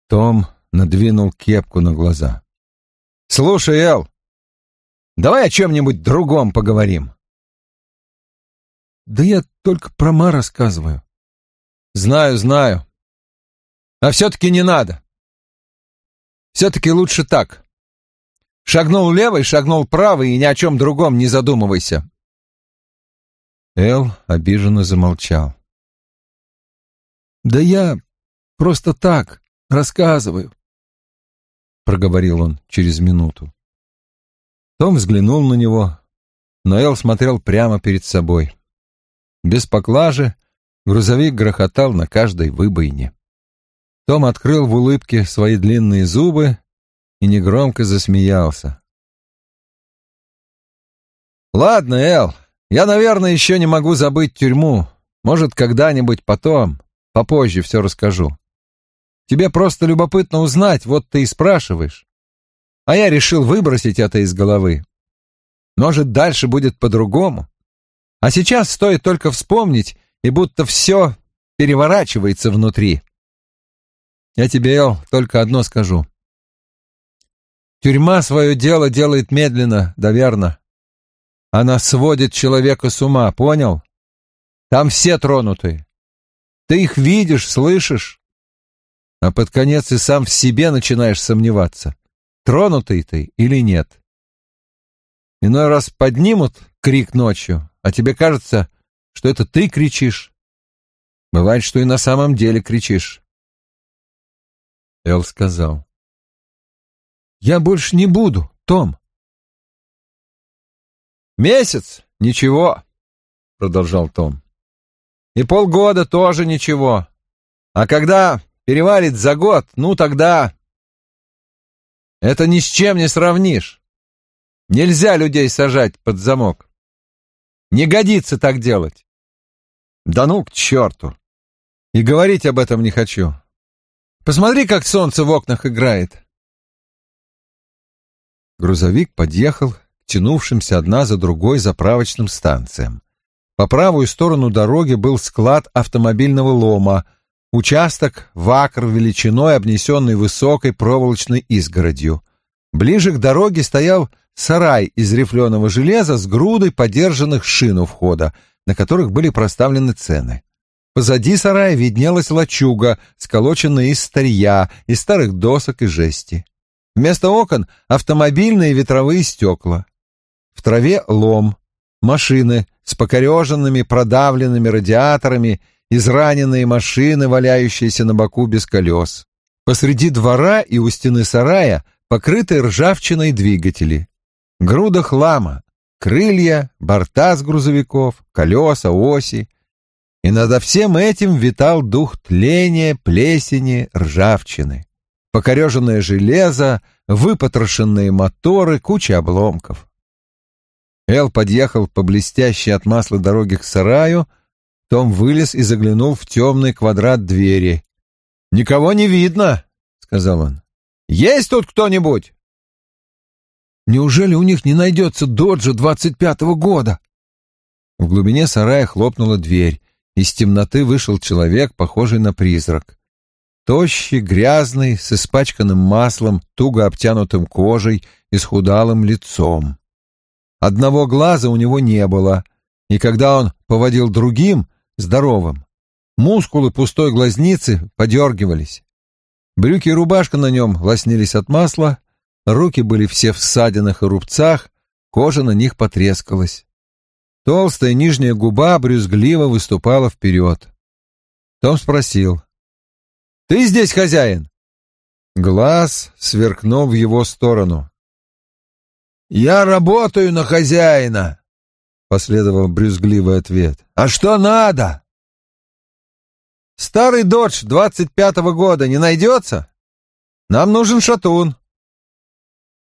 Speaker 1: Том надвинул кепку на глаза. «Слушай, Эл, давай о чем-нибудь другом поговорим».
Speaker 2: «Да я только про Ма рассказываю».
Speaker 1: «Знаю, знаю. А все-таки не надо. Все-таки лучше так. Шагнул левый, шагнул правый и ни о чем другом не задумывайся. Эл обиженно замолчал.
Speaker 2: «Да я просто так рассказываю», — проговорил он через минуту.
Speaker 1: Том взглянул на него, но Эл смотрел прямо перед собой. Без поклажи грузовик грохотал на каждой выбоине. Том открыл в улыбке свои длинные зубы и негромко засмеялся. «Ладно, Эл, я, наверное, еще не могу забыть тюрьму. Может, когда-нибудь потом, попозже все расскажу. Тебе просто любопытно узнать, вот ты и спрашиваешь. А я решил выбросить это из головы. Может, дальше будет по-другому. А сейчас стоит только вспомнить, и будто все переворачивается внутри. Я тебе, Эл, только одно скажу. Тюрьма свое дело делает медленно, да верно. Она сводит человека с ума, понял? Там все тронуты. Ты их видишь, слышишь, а под конец и сам в себе начинаешь сомневаться, тронутый ты или нет. Иной раз поднимут крик ночью, а тебе кажется, что это ты кричишь. Бывает, что и на самом деле кричишь. Эл сказал. «Я больше не буду, Том». «Месяц? Ничего», — продолжал Том. «И полгода тоже ничего. А когда перевалит за год, ну тогда...» «Это ни с чем не сравнишь. Нельзя людей сажать под замок. Не годится так делать. Да ну к черту. И говорить об этом не хочу. Посмотри, как солнце в окнах играет. Грузовик подъехал к тянувшимся одна за другой заправочным станциям. По правую сторону дороги был склад автомобильного лома, участок в акр величиной, обнесенный высокой проволочной изгородью. Ближе к дороге стоял сарай из рифленого железа с грудой подержанных шин у входа, на которых были проставлены цены. Позади сарая виднелась лачуга, сколоченная из старья, из старых досок и жести. Вместо окон — автомобильные ветровые стекла. В траве лом, машины с покореженными продавленными радиаторами, израненные машины, валяющиеся на боку без колес. Посреди двора и у стены сарая покрытые ржавчиной двигатели. Груда хлама, крылья, борта с грузовиков, колеса, оси. И над всем этим витал дух тления, плесени, ржавчины. Покореженное железо, выпотрошенные моторы, куча обломков. Эл подъехал по блестящей от масла дороге к сараю, том вылез и заглянул в темный квадрат двери. «Никого не видно», — сказал он. «Есть тут кто-нибудь?»
Speaker 2: Неужели у них не найдется доджа двадцать пятого года?
Speaker 1: В глубине сарая хлопнула дверь. Из темноты вышел человек, похожий на призрак. Тощий, грязный, с испачканным маслом, туго обтянутым кожей и с худалым лицом. Одного глаза у него не было, и когда он поводил другим, здоровым, мускулы пустой глазницы подергивались. Брюки и рубашка на нем лоснились от масла, руки были все в ссадинах и рубцах, кожа на них потрескалась. Толстая нижняя губа брюзгливо выступала вперед. Том спросил. «Ты здесь хозяин?» Глаз сверкнул в его сторону. «Я работаю на хозяина», — последовал брюзгливый ответ. «А что надо?» «Старый додж двадцать пятого года не найдется? Нам нужен шатун».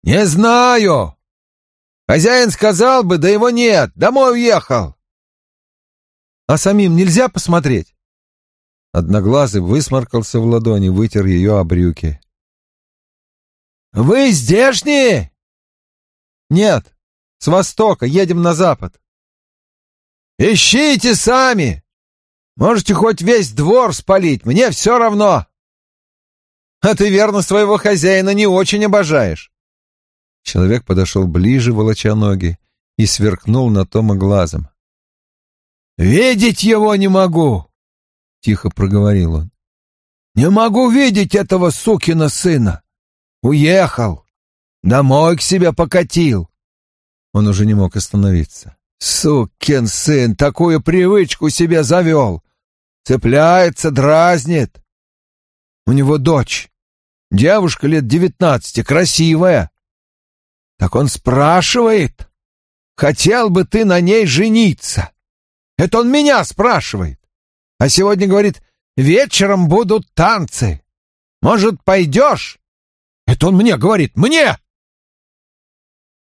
Speaker 1: «Не знаю. Хозяин сказал бы, да его нет, домой уехал». «А самим нельзя посмотреть?» Одноглазый высморкался в ладони, вытер ее о брюки.
Speaker 2: «Вы здешние?»
Speaker 1: «Нет, с востока, едем на запад».
Speaker 2: «Ищите сами! Можете хоть весь двор спалить, мне все равно!»
Speaker 1: «А ты верно своего хозяина не очень обожаешь». Человек подошел ближе, волоча ноги, и сверкнул на Тома глазом.
Speaker 2: «Видеть его не могу!» — тихо проговорил он. «Не могу видеть этого сукина сына! Уехал! Домой к себе покатил!»
Speaker 1: Он уже не мог остановиться.
Speaker 2: «Сукин сын такую привычку себе завел! Цепляется, дразнит! У него дочь, девушка лет девятнадцати, красивая, так он спрашивает, хотел бы ты на ней жениться? Это он меня спрашивает. А сегодня говорит, вечером будут танцы. Может, пойдешь? Это он мне говорит, мне!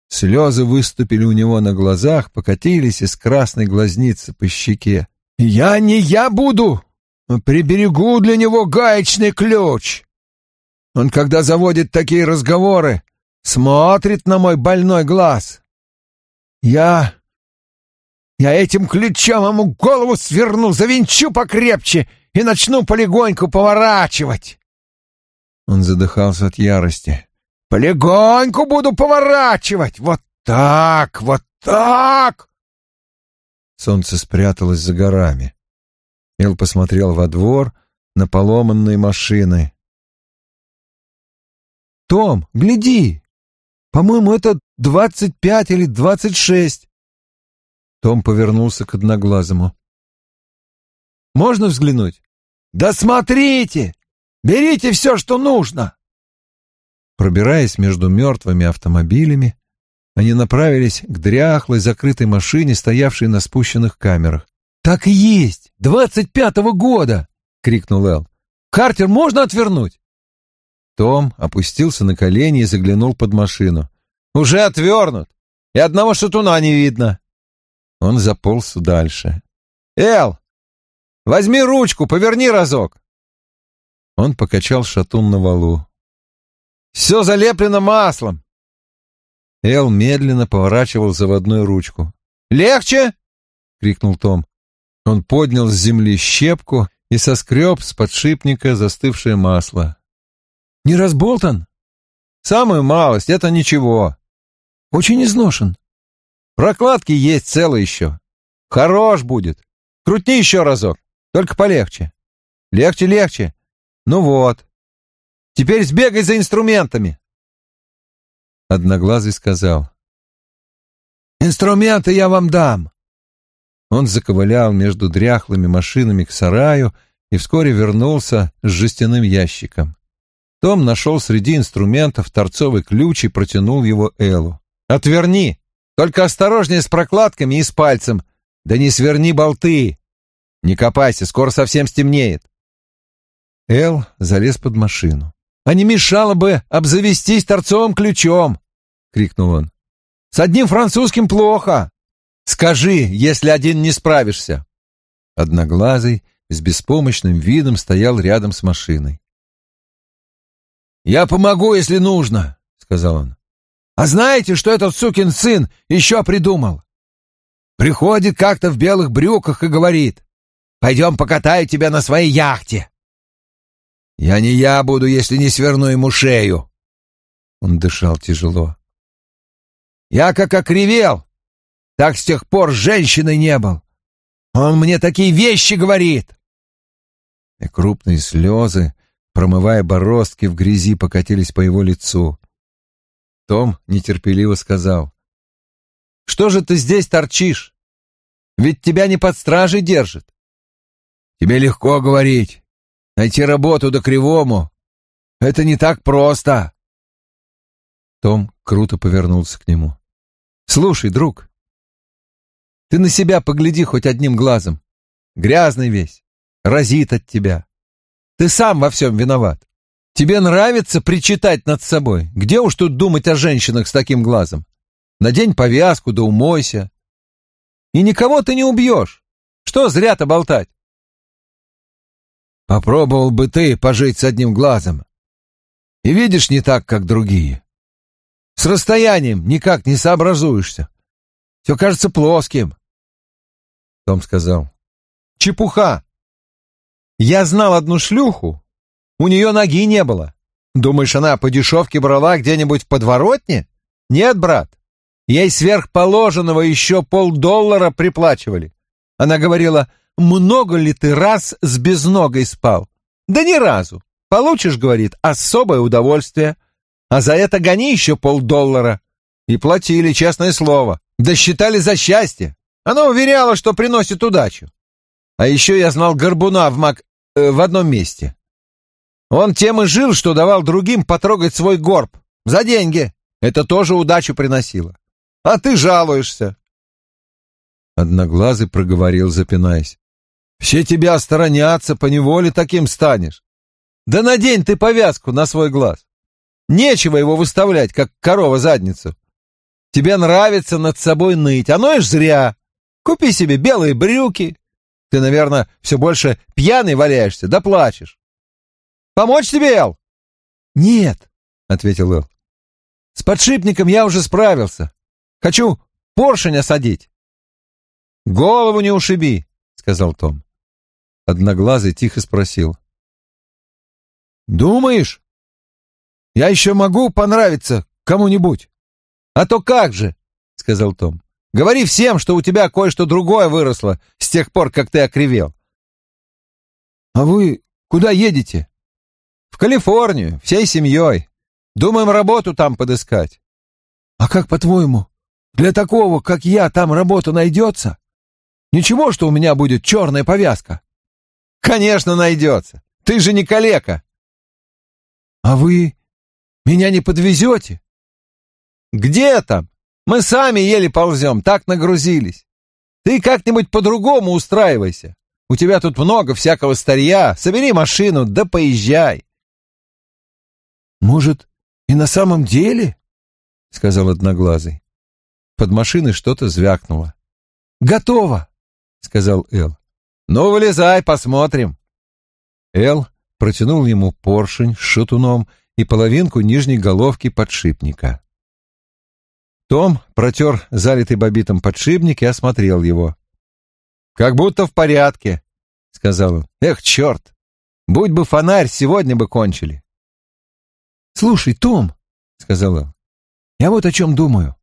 Speaker 1: Слезы выступили у него на глазах, покатились из красной глазницы по щеке.
Speaker 2: «Я не я буду! Приберегу для него гаечный ключ!» Он, когда заводит такие разговоры, смотрит на мой больной глаз. Я
Speaker 3: Я этим ключом ему голову сверну, завинчу покрепче и начну полегоньку поворачивать. Он задыхался от ярости. Полегоньку буду поворачивать. Вот так, вот так. Солнце спряталось за горами. Эл посмотрел во двор на поломанные машины.
Speaker 2: «Том, гляди! По-моему, это двадцать пять или двадцать шесть!» Том повернулся к одноглазому. «Можно взглянуть?»
Speaker 3: «Да смотрите! Берите все, что нужно!»
Speaker 1: Пробираясь между мертвыми автомобилями, они направились к дряхлой закрытой машине, стоявшей на спущенных камерах.
Speaker 2: «Так и есть! Двадцать пятого года!» — крикнул Эл. «Картер можно отвернуть?»
Speaker 1: Том опустился на колени и заглянул под машину.
Speaker 2: «Уже отвернут! И одного шатуна не видно!»
Speaker 1: Он заполз дальше.
Speaker 2: «Эл, возьми ручку, поверни разок!»
Speaker 1: Он покачал шатун на валу.
Speaker 2: «Все залеплено маслом!»
Speaker 1: Эл медленно поворачивал заводную ручку.
Speaker 2: «Легче?» — крикнул Том.
Speaker 1: Он поднял с земли щепку и соскреб с подшипника застывшее масло.
Speaker 2: «Не разболтан?»
Speaker 1: «Самую малость, это ничего».
Speaker 2: «Очень изношен».
Speaker 1: «Прокладки есть целые еще. Хорош будет. Крутни еще разок, только полегче. Легче, легче. Ну вот. Теперь сбегай за инструментами». Одноглазый сказал.
Speaker 3: «Инструменты я вам дам.
Speaker 1: Он заковылял между дряхлыми машинами к сараю и вскоре вернулся с жестяным ящиком. Том нашел среди инструментов торцовый ключ и протянул его Эллу. «Отверни! Только осторожнее с прокладками и с пальцем! Да не сверни болты! Не копайся, скоро совсем стемнеет!» Эл залез под машину.
Speaker 2: «А не мешало бы обзавестись торцовым ключом!» — крикнул он. «С одним французским плохо!» Скажи, если один не справишься.
Speaker 1: Одноглазый с беспомощным видом стоял рядом с машиной.
Speaker 3: «Я помогу, если нужно», — сказал он. «А знаете, что этот сукин сын еще придумал? Приходит как-то в белых брюках и говорит, «Пойдем покатаю тебя на своей яхте». Я не я буду, если не сверну ему шею. Он дышал тяжело. Я как окривел, так с тех пор с женщиной не был. Он мне такие вещи говорит.
Speaker 1: И крупные слезы, промывая бороздки в грязи, покатились по его лицу. Том нетерпеливо сказал.
Speaker 2: «Что же ты здесь торчишь? Ведь тебя не под стражей держат».
Speaker 3: «Тебе легко говорить. Найти работу до кривому. Это не так просто».
Speaker 1: Том круто повернулся к нему.
Speaker 2: «Слушай, друг, ты на себя погляди хоть одним глазом. Грязный весь, разит от тебя. Ты сам во всем виноват. Тебе нравится причитать над собой. Где уж тут думать о женщинах с таким глазом? Надень повязку да умойся. И никого ты не убьешь. Что зря-то болтать?
Speaker 3: Попробовал бы ты пожить с одним глазом. И видишь не так, как другие. С расстоянием никак не сообразуешься. Все кажется плоским.
Speaker 1: Том сказал.
Speaker 2: «Чепуха! Я знал одну шлюху. У нее ноги не было. Думаешь, она по дешевке брала где-нибудь в подворотне? Нет, брат. Ей сверхположенного еще полдоллара приплачивали. Она говорила, много ли ты раз с безногой спал? Да ни разу. Получишь, говорит, особое удовольствие. А за это гони еще полдоллара. И платили, честное слово. Да считали за счастье. Она уверяла, что приносит удачу. А еще я знал горбуна в мак... Э, в одном месте. Он тем и жил, что давал другим потрогать свой горб. За деньги. Это тоже удачу приносило. А ты жалуешься.
Speaker 1: Одноглазый проговорил, запинаясь.
Speaker 2: Все тебя сторонятся, поневоле таким станешь. Да надень ты повязку на свой глаз. Нечего его выставлять, как корова задницу. Тебе нравится над собой ныть, и ж зря. Купи себе белые брюки. Ты, наверное, все больше пьяный валяешься, да плачешь. Помочь тебе, Эл? Нет, ответил Эл. С подшипником я уже справился. Хочу поршень осадить.
Speaker 1: «Голову не ушиби», — сказал Том. Одноглазый тихо спросил.
Speaker 3: «Думаешь, я еще могу понравиться кому-нибудь?»
Speaker 1: «А то как же», — сказал Том. «Говори всем, что у тебя кое-что другое выросло с тех пор, как ты окривел».
Speaker 3: «А вы куда едете?»
Speaker 1: «В Калифорнию, всей семьей. Думаем работу там подыскать».
Speaker 3: «А как, по-твоему, для такого, как я, там работа найдется? Ничего, что у меня будет черная повязка?»
Speaker 1: «Конечно найдется. Ты же не калека».
Speaker 3: «А вы меня не подвезете?»
Speaker 1: «Где там? Мы сами еле ползем, так нагрузились. Ты как-нибудь по-другому устраивайся. У тебя тут много всякого старья. Собери машину, да поезжай».
Speaker 3: «Может, и на самом деле?» — сказал Одноглазый.
Speaker 1: Под машиной что-то звякнуло.
Speaker 3: «Готово!» — сказал Эл.
Speaker 1: «Ну, вылезай, посмотрим». Эл протянул ему поршень с шатуном и половинку нижней головки подшипника. Том протер залитый бобитом подшипник и осмотрел его. «Как будто в порядке», — сказал он. «Эх, черт! Будь бы фонарь, сегодня бы кончили».
Speaker 3: «Слушай, Том», — сказал он, — «я вот о чем думаю.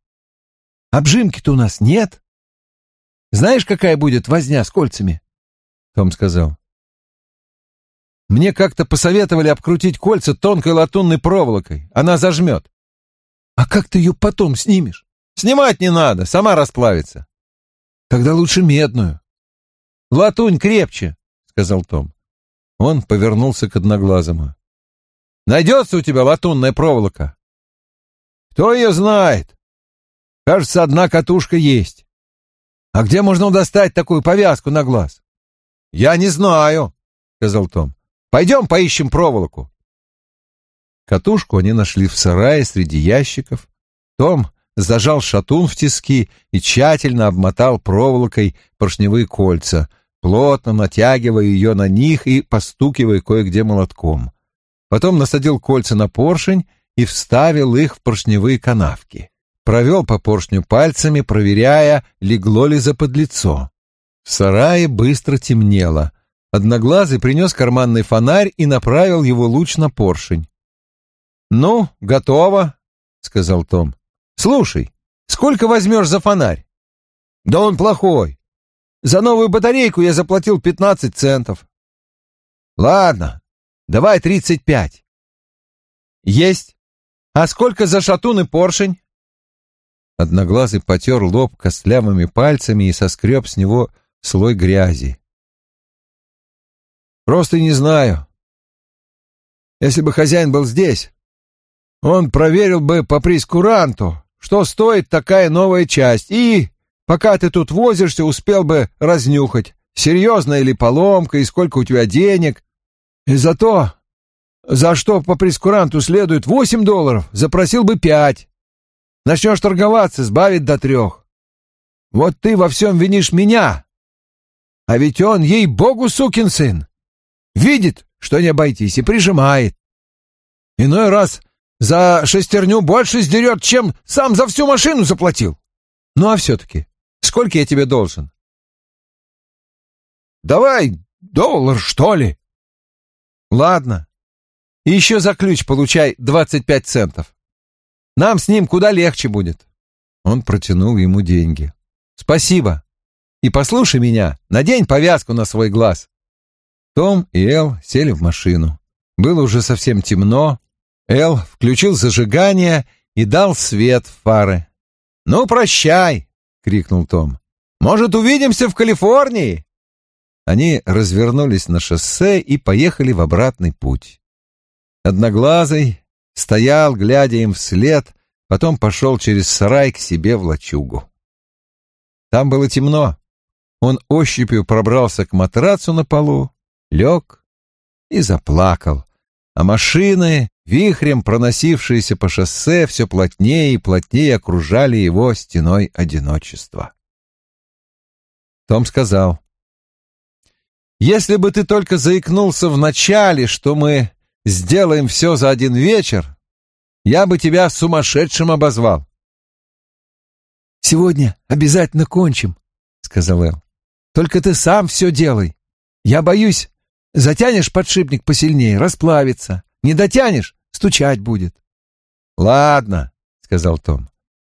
Speaker 3: Обжимки-то у нас нет. Знаешь, какая будет возня с кольцами?»
Speaker 1: Том сказал. Мне как-то посоветовали обкрутить кольца тонкой латунной проволокой. Она зажмет.
Speaker 3: А как ты ее потом снимешь?
Speaker 1: Снимать не надо, сама расплавится.
Speaker 3: Тогда лучше медную.
Speaker 1: Латунь крепче, сказал Том. Он повернулся к одноглазому. Найдется у тебя латунная проволока? Кто ее знает? Кажется, одна катушка есть. А где можно достать такую повязку на глаз? Я не знаю, сказал Том. Пойдем поищем проволоку. Катушку они нашли в сарае среди ящиков. Том зажал шатун в тиски и тщательно обмотал проволокой поршневые кольца, плотно натягивая ее на них и постукивая кое-где молотком. Потом насадил кольца на поршень и вставил их в поршневые канавки. Провел по поршню пальцами, проверяя, легло ли за подлицо. В сарае быстро темнело. Одноглазый принес карманный фонарь и направил его луч на поршень. «Ну, готово», — сказал Том. «Слушай, сколько возьмешь за фонарь?» «Да он плохой. За новую батарейку я заплатил пятнадцать центов». «Ладно, давай тридцать пять». «Есть. А сколько за шатун и поршень?» Одноглазый потер лоб костлявыми пальцами и соскреб с него слой грязи. Просто не знаю. Если бы хозяин был здесь, он проверил бы по прескуранту, что стоит такая новая часть, и, пока ты тут возишься, успел бы разнюхать, серьезная ли поломка и сколько у тебя денег. И за то, за что по прескуранту следует восемь долларов, запросил бы пять. Начнешь торговаться, сбавить до трех. Вот ты во всем винишь меня. А ведь он, ей-богу, сукин сын. Видит, что не обойтись, и прижимает. Иной раз за шестерню больше сдерет, чем сам за всю машину заплатил. Ну а все-таки, сколько я тебе должен? Давай доллар, что ли? Ладно. И еще за ключ получай двадцать пять центов. Нам с ним куда легче будет. Он протянул ему деньги. Спасибо. И послушай меня, надень повязку на свой глаз. Том и Эл сели в машину. Было уже совсем темно. Эл включил зажигание и дал свет в фары. «Ну, прощай!» — крикнул Том. «Может, увидимся в Калифорнии?» Они развернулись на шоссе и поехали в обратный путь. Одноглазый стоял, глядя им вслед, потом пошел через сарай к себе в лачугу. Там было темно. Он ощупью пробрался к матрацу на полу, лег и заплакал, а машины, вихрем проносившиеся по шоссе, все плотнее и плотнее окружали его стеной одиночества. Том сказал, «Если бы ты только заикнулся вначале, что мы сделаем все за один вечер, я бы тебя сумасшедшим обозвал».
Speaker 3: «Сегодня обязательно кончим», — сказал Эл. «Только ты сам все делай. Я боюсь, затянешь подшипник посильнее, расплавится. Не дотянешь, стучать будет».
Speaker 1: «Ладно», — сказал Том.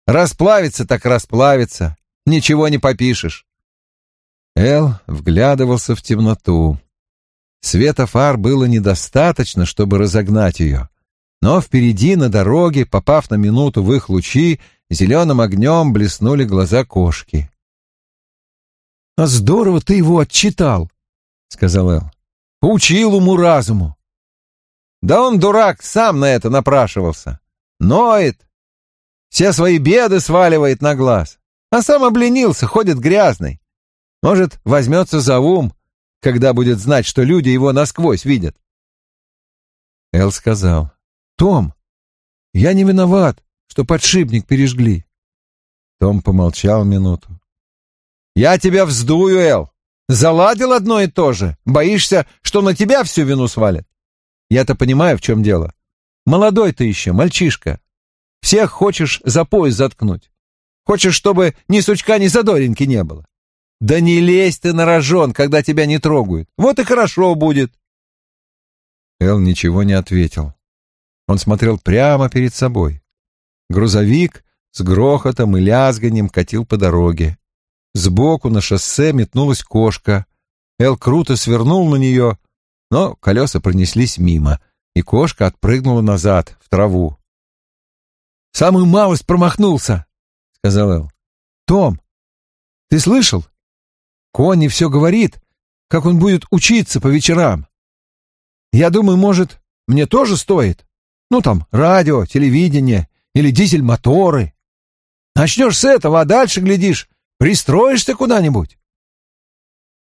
Speaker 1: «Расплавится так расплавится. Ничего не попишешь». Эл вглядывался в темноту. Света фар было недостаточно, чтобы разогнать ее. Но впереди на дороге, попав на минуту в их лучи, зеленым огнем блеснули глаза кошки.
Speaker 3: «А здорово ты его отчитал», — сказал Эл. «Поучил уму-разуму».
Speaker 1: «Да он, дурак, сам на это напрашивался. Ноет. Все свои беды сваливает на глаз. А сам обленился, ходит грязный. Может, возьмется за ум, когда будет знать, что люди его насквозь видят.
Speaker 3: Эл сказал, «Том, я не виноват, что подшипник пережгли».
Speaker 1: Том помолчал минуту. «Я тебя вздую, Эл. Заладил одно и то же. Боишься, что на тебя всю вину свалят? Я-то понимаю, в чем дело. Молодой ты еще, мальчишка. Всех хочешь за пояс заткнуть. Хочешь, чтобы ни сучка, ни задоринки не было. Да не лезь ты на рожон, когда тебя не трогают. Вот и хорошо будет. Эл ничего не ответил. Он смотрел прямо перед собой. Грузовик с грохотом и лязганием катил по дороге. Сбоку на шоссе метнулась кошка. Эл круто свернул на нее, но колеса пронеслись мимо, и кошка отпрыгнула назад, в траву.
Speaker 3: «Самую малость промахнулся», — сказал Эл. «Том, ты слышал? Конни все говорит, как он будет учиться по вечерам. Я думаю, может, мне тоже стоит? Ну, там, радио, телевидение или дизель-моторы. Начнешь с этого, а дальше, глядишь, пристроишься куда-нибудь.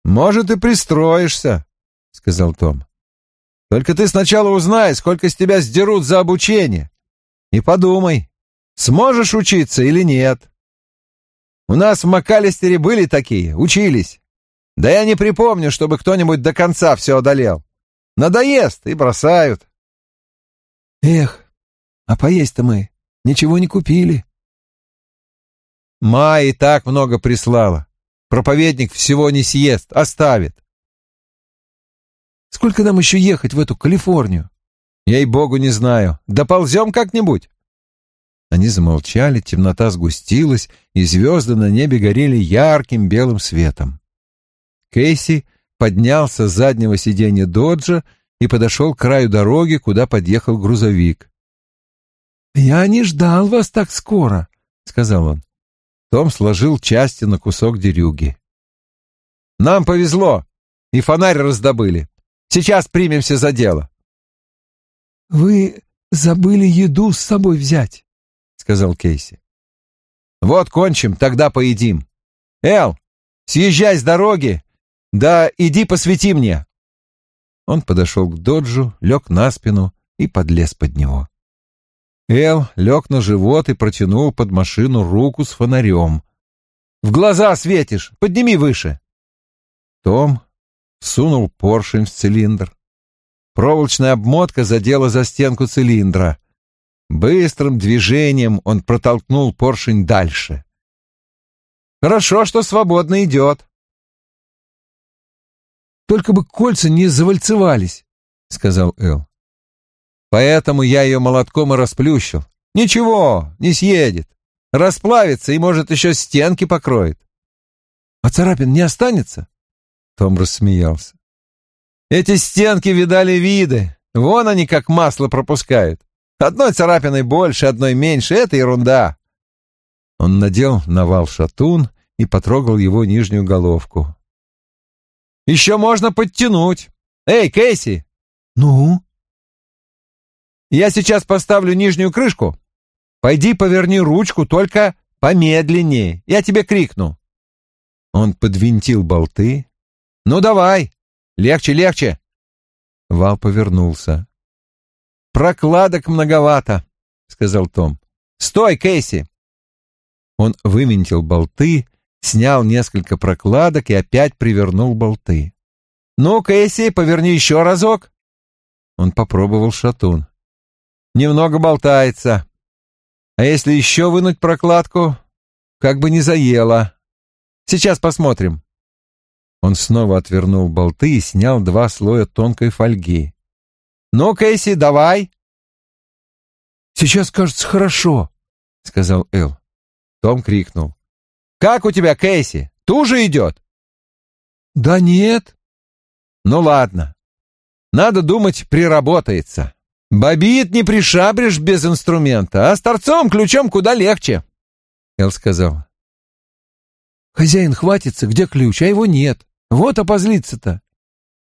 Speaker 1: «Может, и пристроишься», — сказал Том. «Только ты сначала узнай, сколько с тебя сдерут за обучение. И подумай, сможешь учиться или нет». У нас в МакАлистере были такие, учились. Да я не припомню, чтобы кто-нибудь до конца все одолел. Надоест и бросают.
Speaker 3: Эх, а поесть-то мы ничего не купили.
Speaker 1: Ма и так много прислала. Проповедник всего не съест, оставит.
Speaker 3: Сколько нам еще ехать в эту Калифорнию?
Speaker 1: Ей-богу, не знаю. Доползем как-нибудь? Они замолчали, темнота сгустилась, и звезды на небе горели ярким белым светом. Кейси поднялся с заднего сиденья доджа и подошел к краю дороги, куда подъехал грузовик.
Speaker 3: «Я не ждал вас так скоро», — сказал он.
Speaker 1: Том сложил части на кусок дерюги. «Нам повезло, и фонарь раздобыли. Сейчас примемся за дело».
Speaker 3: «Вы забыли еду с собой взять», сказал Кейси.
Speaker 1: Вот кончим, тогда поедим. Эл, съезжай с дороги, да иди посвети мне. Он подошел к доджу, лег на спину и подлез под него. Эл лег на живот и протянул под машину руку с фонарем. «В глаза светишь! Подними выше!» Том сунул поршень в цилиндр. Проволочная обмотка задела за стенку цилиндра. Быстрым движением он протолкнул поршень дальше. «Хорошо, что свободно идет».
Speaker 3: «Только бы кольца не завальцевались», — сказал Эл.
Speaker 1: «Поэтому я ее молотком и расплющил. Ничего, не съедет. Расплавится и, может, еще стенки покроет».
Speaker 3: «А царапин не останется?»
Speaker 1: Том рассмеялся. «Эти стенки видали виды. Вон они как масло пропускают. Одной царапиной больше, одной меньше — это ерунда. Он надел на вал шатун и потрогал его нижнюю головку. «Еще можно подтянуть. Эй, Кейси!»
Speaker 3: «Ну?»
Speaker 1: «Я сейчас поставлю нижнюю крышку. Пойди поверни ручку, только помедленнее. Я тебе крикну». Он подвинтил болты. «Ну давай! Легче, легче!» Вал повернулся. «Прокладок многовато», — сказал Том. «Стой, Кейси!» Он вывинтил болты, снял несколько прокладок и опять привернул болты. «Ну, Кейси, поверни еще разок!» Он попробовал шатун. «Немного болтается. А если еще вынуть прокладку, как бы не заело?» Сейчас посмотрим». Он снова отвернул болты и снял два слоя тонкой фольги. «Ну, Кейси, давай!»
Speaker 2: «Сейчас кажется хорошо», — сказал Эл.
Speaker 1: Том крикнул. «Как у тебя, Кейси? Туже идет?»
Speaker 2: «Да нет».
Speaker 1: «Ну ладно. Надо думать, приработается. Бобит не пришабришь без инструмента, а с торцом ключом куда легче», — Эл сказал.
Speaker 2: «Хозяин хватится, где ключ, а его нет. Вот опозлиться-то».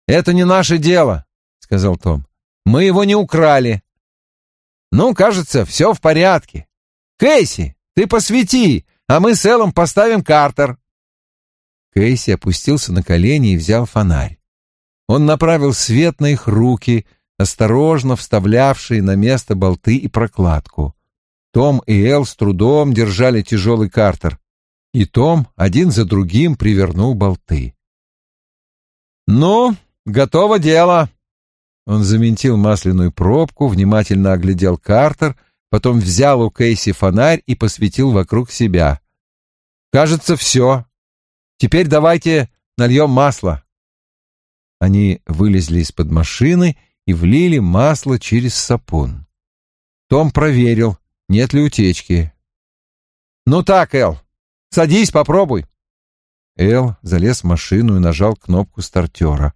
Speaker 1: «Это не наше дело», — сказал Том. «Мы его не украли». «Ну, кажется, все в порядке. Кейси, ты посвети, а мы с Эллом поставим картер». Кейси опустился на колени и взял фонарь. Он направил свет на их руки, осторожно вставлявшие на место болты и прокладку. Том и Эл с трудом держали тяжелый картер, и Том один за другим привернул болты. «Ну, готово дело!» Он заментил масляную пробку, внимательно оглядел картер — потом взял у Кейси фонарь и посветил вокруг себя. «Кажется, все. Теперь давайте нальем масло». Они вылезли из-под машины и влили масло через сапун. Том проверил, нет ли утечки. «Ну так, Эл, садись, попробуй». Эл залез в машину и нажал кнопку стартера.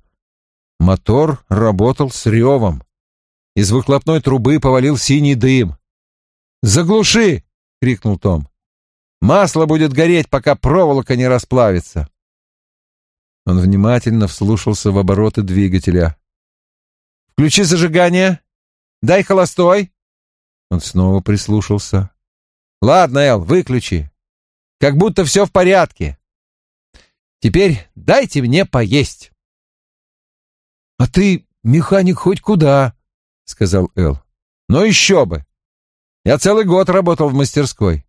Speaker 1: Мотор работал с ревом. Из выхлопной трубы повалил синий дым. «Заглуши!» — крикнул Том. «Масло будет гореть, пока проволока не расплавится». Он внимательно вслушался в обороты двигателя. «Включи зажигание! Дай холостой!» Он снова прислушался. «Ладно, Эл, выключи. Как будто все в порядке. Теперь дайте мне поесть».
Speaker 2: «А ты механик хоть куда», — сказал Эл.
Speaker 1: «Ну еще бы! Я целый год работал в мастерской.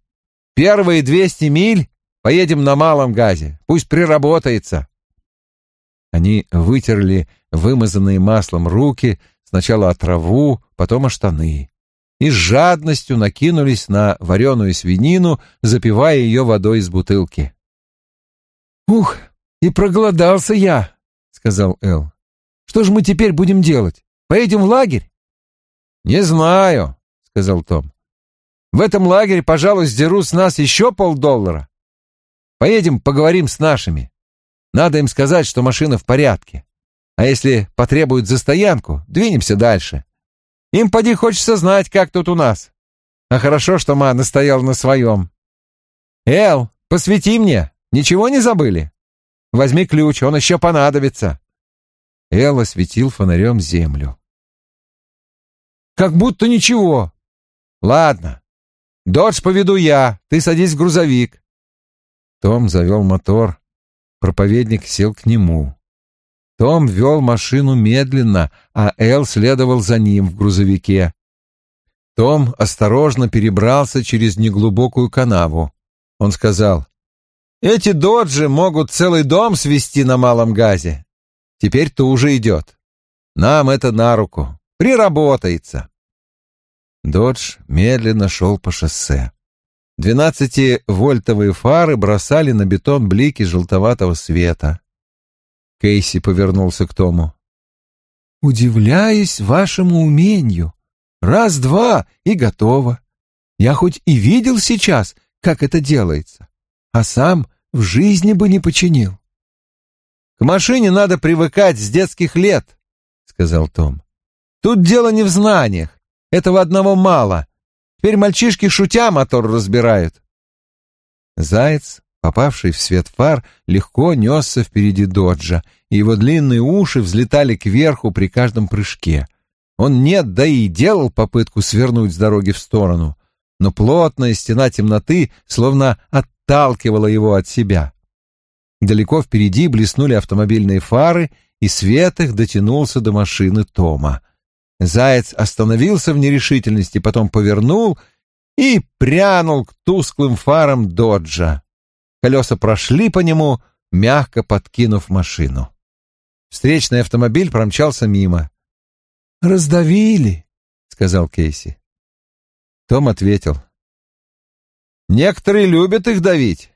Speaker 1: Первые двести миль поедем на малом газе. Пусть приработается. Они вытерли вымазанные маслом руки, сначала о траву, потом о штаны, и с жадностью накинулись на вареную свинину, запивая ее водой из бутылки.
Speaker 2: «Ух, и проголодался я», — сказал Эл. «Что же мы теперь будем делать? Поедем в лагерь?»
Speaker 1: «Не знаю», — сказал Том. В этом лагере, пожалуй, сдерут с нас еще полдоллара. Поедем поговорим с нашими. Надо им сказать, что машина в порядке. А если потребуют за стоянку, двинемся дальше. Им поди хочется знать, как тут у нас. А хорошо, что ма настоял на своем. Эл, посвети мне. Ничего не забыли? Возьми ключ, он еще понадобится. Эл осветил фонарем землю.
Speaker 2: Как будто ничего.
Speaker 1: Ладно, «Додж поведу я, ты садись в грузовик». Том завел мотор. Проповедник сел к нему. Том вел машину медленно, а Эл следовал за ним в грузовике. Том осторожно перебрался через неглубокую канаву. Он сказал, «Эти доджи могут целый дом свести на малом газе. Теперь-то уже идет. Нам это на руку. Приработается». Додж медленно шел по шоссе. Двенадцативольтовые фары бросали на бетон блики желтоватого света. Кейси повернулся к Тому.
Speaker 2: «Удивляюсь вашему умению. Раз-два и готово. Я хоть и видел сейчас, как это делается, а сам в жизни бы не починил».
Speaker 1: «К машине надо привыкать с детских лет», — сказал Том. «Тут дело не в знаниях. Этого одного мало. Теперь мальчишки шутя мотор разбирают. Заяц, попавший в свет фар, легко несся впереди доджа, и его длинные уши взлетали кверху при каждом прыжке. Он нет, да и делал попытку свернуть с дороги в сторону, но плотная стена темноты словно отталкивала его от себя. Далеко впереди блеснули автомобильные фары, и свет их дотянулся до машины Тома. Заяц остановился в нерешительности, потом повернул и прянул к тусклым фарам доджа. Колеса прошли по нему, мягко подкинув машину. Встречный автомобиль промчался мимо.
Speaker 2: «Раздавили», — сказал Кейси.
Speaker 1: Том ответил. «Некоторые любят их давить,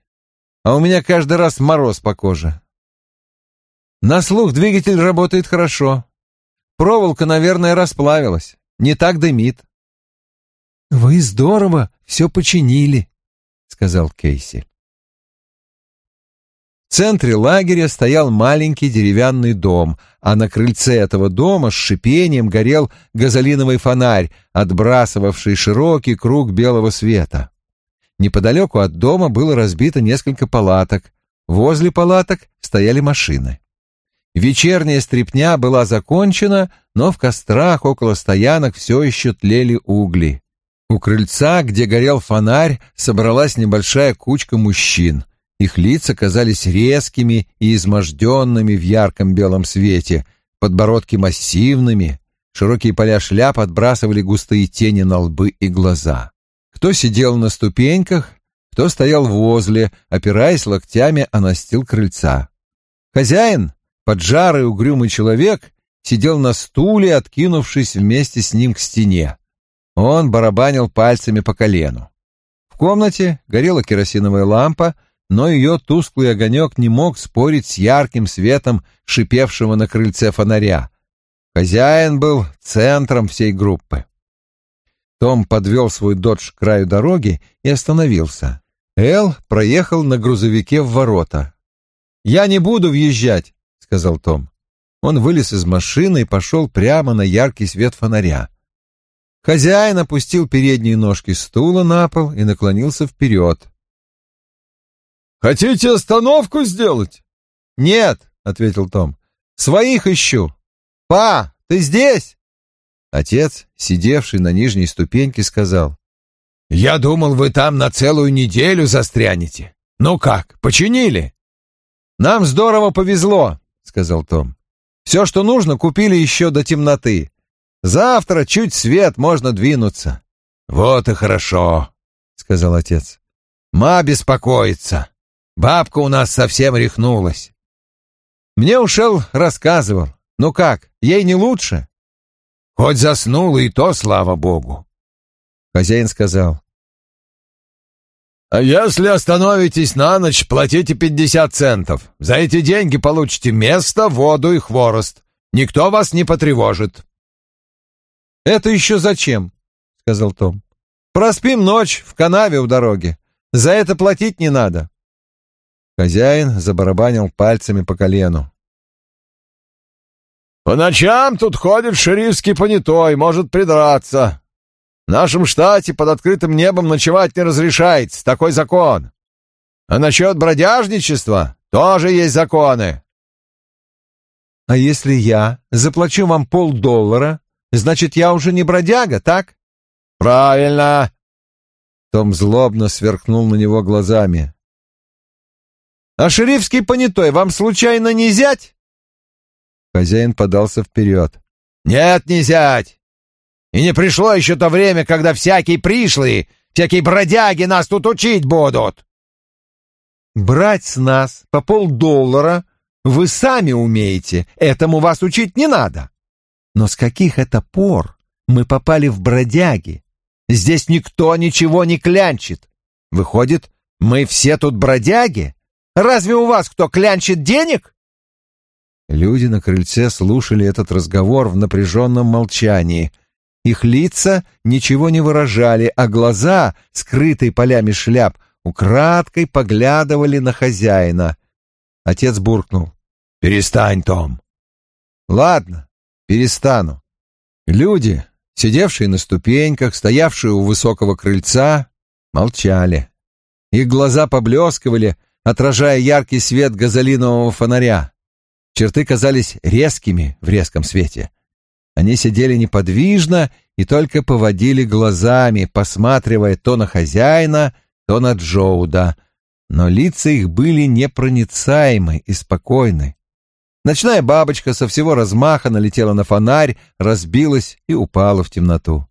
Speaker 1: а у меня каждый раз мороз по коже. На слух двигатель работает хорошо. Проволока, наверное, расплавилась. Не так дымит.
Speaker 2: «Вы здорово все починили», — сказал Кейси.
Speaker 1: В центре лагеря стоял маленький деревянный дом, а на крыльце этого дома с шипением горел газолиновый фонарь, отбрасывавший широкий круг белого света. Неподалеку от дома было разбито несколько палаток. Возле палаток стояли машины. Вечерняя стрепня была закончена, но в кострах около стоянок все еще тлели угли. У крыльца, где горел фонарь, собралась небольшая кучка мужчин. Их лица казались резкими и изможденными в ярком белом свете, подбородки массивными, широкие поля шляп отбрасывали густые тени на лбы и глаза. Кто сидел на ступеньках, кто стоял возле, опираясь локтями о настил крыльца. Хозяин, поджарый угрюмый человек, сидел на стуле, откинувшись вместе с ним к стене. Он барабанил пальцами по колену. В комнате горела керосиновая лампа, но ее тусклый огонек не мог спорить с ярким светом шипевшего на крыльце фонаря. Хозяин был центром всей группы. Том подвел свой додж к краю дороги и остановился. Эл проехал на грузовике в ворота. «Я не буду въезжать», — сказал Том. Он вылез из машины и пошел прямо на яркий свет фонаря. Хозяин опустил передние ножки стула на пол и наклонился вперед.
Speaker 3: «Хотите остановку сделать?»
Speaker 1: «Нет», — ответил Том. «Своих ищу. Па, ты здесь?» Отец, сидевший на нижней ступеньке, сказал.
Speaker 3: «Я думал, вы там на целую неделю застрянете. Ну как, починили?»
Speaker 1: «Нам здорово повезло», — сказал Том. «Все, что нужно, купили еще до темноты. Завтра чуть свет, можно двинуться».
Speaker 3: «Вот и хорошо», — сказал отец. «Ма беспокоится. Бабка у нас совсем рехнулась.
Speaker 1: Мне ушел рассказывал. Ну как, ей не лучше?
Speaker 3: Хоть заснула, и то слава богу.
Speaker 1: Хозяин сказал.
Speaker 3: А если остановитесь на ночь, платите пятьдесят центов. За эти деньги получите место, воду и хворост. Никто вас не потревожит.
Speaker 1: Это еще зачем? сказал Том. Проспим ночь в канаве у дороги. За это платить не надо. Хозяин забарабанил пальцами по колену.
Speaker 3: «По ночам тут ходит шерифский понятой, может придраться. В нашем штате под открытым небом ночевать не разрешается, такой закон. А насчет бродяжничества тоже есть законы».
Speaker 1: «А если я заплачу вам полдоллара, значит, я уже не бродяга, так?»
Speaker 3: «Правильно!»
Speaker 1: Том злобно сверкнул на него глазами. А шерифский понятой вам случайно не зять?» Хозяин подался вперед.
Speaker 3: «Нет, не зять! И не пришло еще то время, когда всякие пришлые, всякие бродяги нас тут учить будут!»
Speaker 1: «Брать с нас по полдоллара вы сами умеете, этому вас учить не надо. Но с каких это пор мы попали в бродяги? Здесь никто ничего не клянчит. Выходит, мы все тут бродяги?» Разве у вас кто клянчит денег?» Люди на крыльце слушали этот разговор в напряженном молчании. Их лица ничего не выражали, а глаза, скрытые полями шляп, украдкой поглядывали на хозяина. Отец буркнул.
Speaker 3: «Перестань, Том».
Speaker 1: «Ладно, перестану». Люди, сидевшие на ступеньках, стоявшие у высокого крыльца, молчали. Их глаза поблескивали, отражая яркий свет газолинового фонаря. Черты казались резкими в резком свете. Они сидели неподвижно и только поводили глазами, посматривая то на хозяина, то на Джоуда, но лица их были непроницаемы и спокойны. Ночная бабочка со всего размаха налетела на фонарь, разбилась и упала в темноту.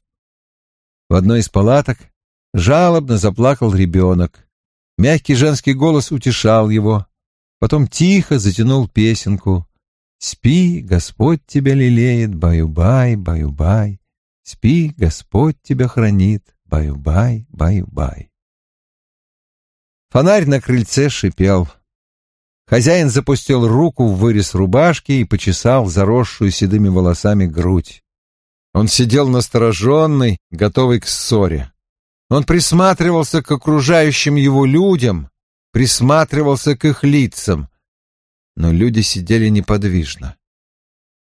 Speaker 1: В одной из палаток жалобно заплакал ребенок. Мягкий женский голос утешал его, потом тихо затянул песенку «Спи, Господь тебя лелеет, баю-бай, баю-бай, спи, Господь тебя хранит, баю-бай, баю-бай». Фонарь на крыльце шипел. Хозяин запустил руку в вырез рубашки и почесал заросшую седыми волосами грудь. Он сидел настороженный, готовый к ссоре. Он присматривался к окружающим его людям, присматривался к их лицам, но люди сидели неподвижно.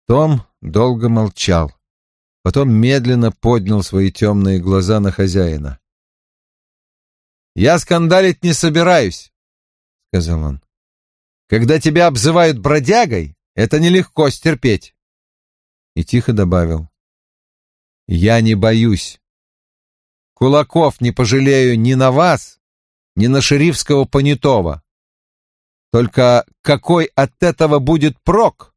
Speaker 1: Том долго молчал, потом медленно поднял свои темные глаза на хозяина. «Я скандалить не собираюсь», — сказал он. «Когда тебя обзывают бродягой, это нелегко стерпеть». И тихо добавил. «Я не боюсь. Кулаков не пожалею ни на вас, ни на шерифского понятого. Только какой от этого будет прок?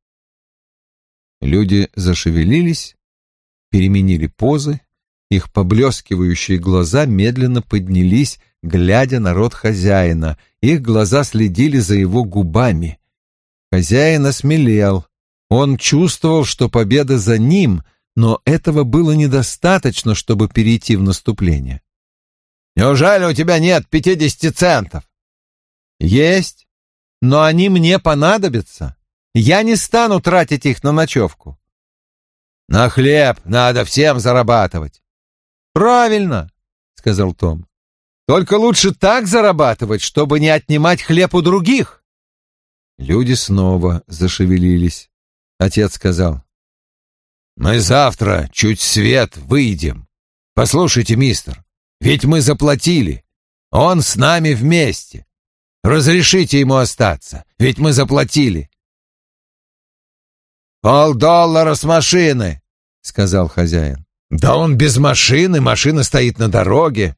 Speaker 1: Люди зашевелились, переменили позы, их поблескивающие глаза медленно поднялись, глядя на рот хозяина, их глаза следили за его губами. Хозяин осмелел, он чувствовал, что победа за ним, но этого было недостаточно, чтобы перейти в наступление. «Неужели у тебя нет пятидесяти центов?» «Есть но они мне понадобятся. Я не стану тратить их на ночевку. На хлеб надо всем зарабатывать. Правильно, сказал Том. Только лучше так зарабатывать, чтобы не отнимать хлеб у других. Люди снова зашевелились. Отец сказал. Мы завтра чуть свет выйдем. Послушайте, мистер, ведь мы заплатили. Он с нами вместе. Разрешите ему остаться, ведь мы заплатили. «Полдоллара с машины», — сказал хозяин. «Да он без машины, машина стоит на дороге».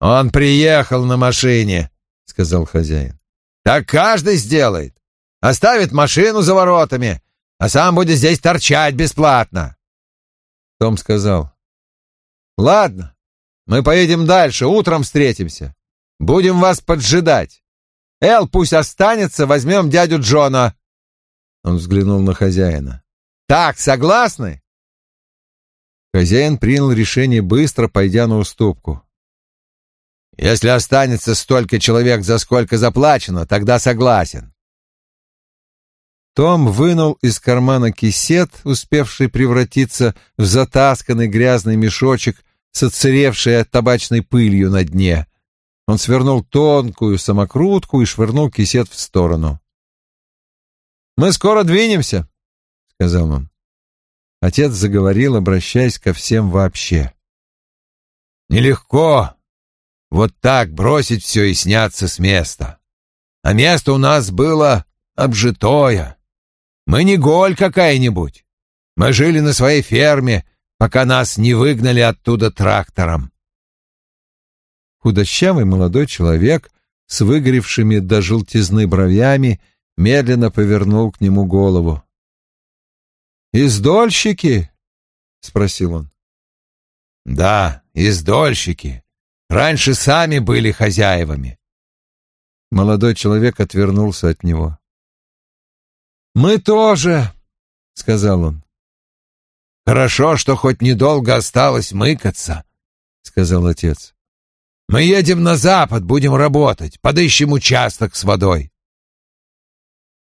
Speaker 1: «Он приехал на машине», — сказал хозяин. «Так каждый сделает. Оставит машину за воротами, а сам будет здесь торчать бесплатно». Том сказал. «Ладно, мы поедем дальше, утром встретимся. Будем вас поджидать. Эл пусть останется, возьмем дядю Джона. Он взглянул на хозяина. Так, согласны? Хозяин принял решение быстро, пойдя на уступку. Если останется столько человек, за сколько заплачено, тогда согласен. Том вынул из кармана кисет, успевший превратиться в затасканный грязный мешочек с отсыревшей табачной пылью на дне. Он свернул тонкую самокрутку и швырнул кисет в сторону. «Мы скоро двинемся», — сказал он. Отец заговорил, обращаясь ко всем вообще. «Нелегко вот так бросить все и сняться с места. А место у нас было обжитое. Мы не голь какая-нибудь. Мы жили на своей ферме, пока нас не выгнали оттуда трактором худощавый молодой человек с выгоревшими до желтизны бровями медленно повернул к нему голову. «Издольщики?» — спросил он. «Да, издольщики. Раньше сами были хозяевами». Молодой человек отвернулся от него. «Мы тоже», — сказал он. «Хорошо, что хоть недолго осталось мыкаться», — сказал отец. Мы едем на запад, будем работать, подыщем участок с водой.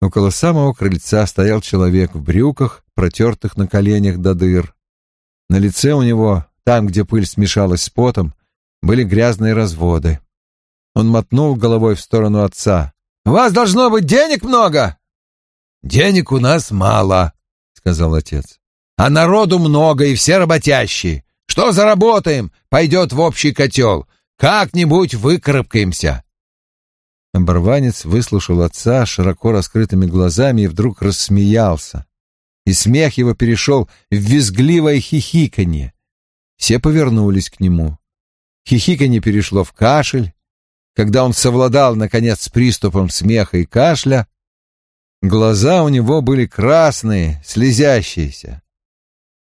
Speaker 1: Около самого крыльца стоял человек в брюках, протертых на коленях до дыр. На лице у него, там, где пыль смешалась с потом, были грязные разводы. Он мотнул головой в сторону отца. «У вас должно быть денег много?» «Денег у нас мало», — сказал отец. «А народу много, и все работящие. Что заработаем, пойдет в общий котел. Как-нибудь выкарабкаемся. Оборванец выслушал отца широко раскрытыми глазами и вдруг рассмеялся. И смех его перешел в визгливое хихиканье. Все повернулись к нему. Хихиканье перешло в кашель. Когда он совладал, наконец, с приступом смеха и кашля, глаза у него были красные, слезящиеся.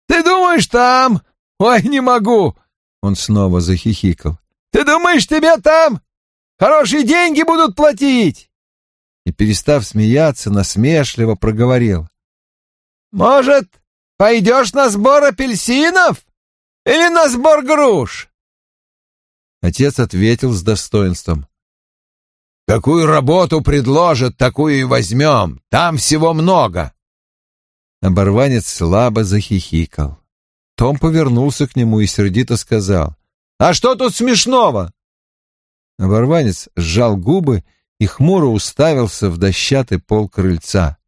Speaker 1: «Ты думаешь, там? Ой, не могу!» Он снова захихикал. Ты думаешь, тебе там хорошие деньги будут платить?» И, перестав смеяться, насмешливо проговорил. «Может, пойдешь на сбор апельсинов или на сбор груш?» Отец ответил с достоинством.
Speaker 3: Какую работу предложат, такую и возьмем. Там всего много.
Speaker 1: Оборванец слабо захихикал. Том повернулся к нему и сердито сказал.
Speaker 2: «А что тут смешного?»
Speaker 1: Оборванец сжал губы и хмуро уставился в дощатый пол крыльца.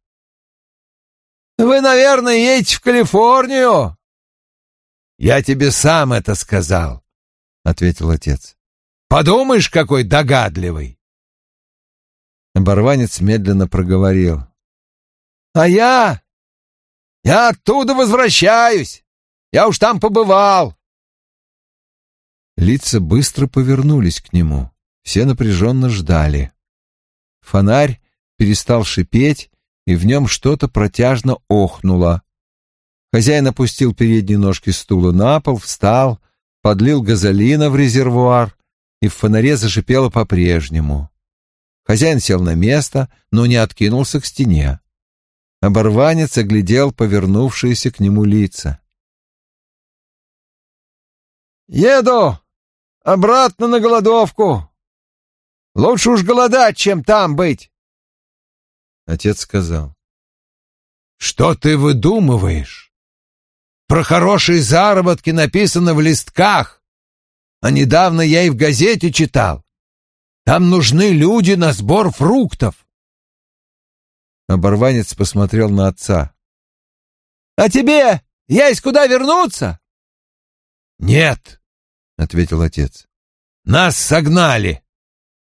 Speaker 2: «Вы, наверное, едете в Калифорнию?»
Speaker 3: «Я тебе сам это сказал», — ответил отец. «Подумаешь, какой догадливый!»
Speaker 1: Оборванец медленно проговорил.
Speaker 2: «А я? Я оттуда возвращаюсь. Я уж там побывал».
Speaker 1: Лица быстро повернулись к нему. Все напряженно ждали. Фонарь перестал шипеть, и в нем что-то протяжно охнуло. Хозяин опустил передние ножки стула на пол, встал, подлил газолина в резервуар, и в фонаре зашипело по-прежнему. Хозяин сел на место, но не откинулся к стене. Оборванец оглядел повернувшиеся к нему лица.
Speaker 2: «Еду обратно на голодовку. Лучше уж голодать, чем там быть.
Speaker 1: Отец сказал.
Speaker 3: Что ты выдумываешь? Про хорошие заработки написано в листках. А недавно я и в газете читал. Там нужны люди на сбор фруктов.
Speaker 1: Оборванец посмотрел на отца.
Speaker 2: «А тебе есть куда вернуться?»
Speaker 3: «Нет», — ответил отец. «Нас согнали.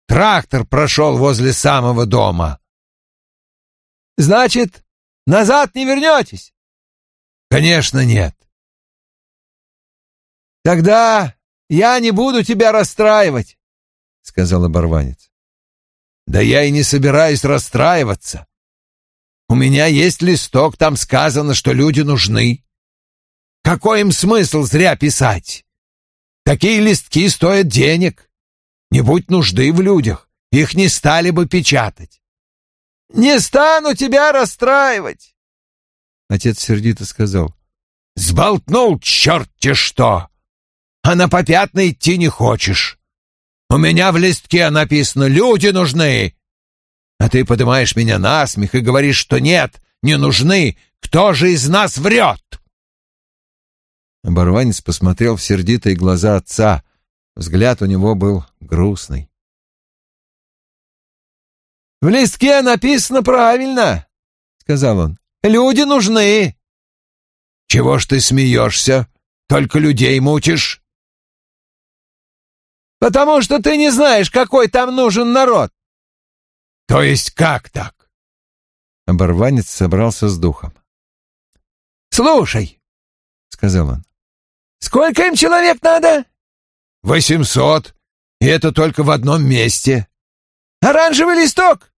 Speaker 3: Трактор прошел возле самого дома.
Speaker 2: Значит, назад не вернетесь?
Speaker 3: Конечно, нет.
Speaker 2: Тогда я не буду тебя расстраивать, сказал оборванец.
Speaker 3: Да я и не собираюсь расстраиваться. У меня есть листок, там сказано, что люди нужны. Какой им смысл зря писать? Такие листки стоят денег. Не будь нужды в людях, их не стали бы печатать.
Speaker 2: «Не стану тебя расстраивать!»
Speaker 1: Отец сердито сказал.
Speaker 3: «Сболтнул черт-те что! А на попятно идти не хочешь. У меня в листке написано «Люди нужны!» А ты поднимаешь меня на смех и говоришь, что нет, не нужны. Кто же из нас врет?»
Speaker 1: Оборванец посмотрел в сердитые глаза отца. Взгляд у него был грустный.
Speaker 2: «В листке написано правильно», — сказал он. «Люди нужны».
Speaker 3: «Чего ж ты смеешься? Только людей мутишь?»
Speaker 2: «Потому что ты не знаешь, какой там нужен народ».
Speaker 3: «То есть как так?»
Speaker 1: Оборванец собрался с духом.
Speaker 2: «Слушай», — сказал он, — «сколько им человек надо?»
Speaker 3: Восемьсот. И это только в одном месте.
Speaker 2: Оранжевый листок?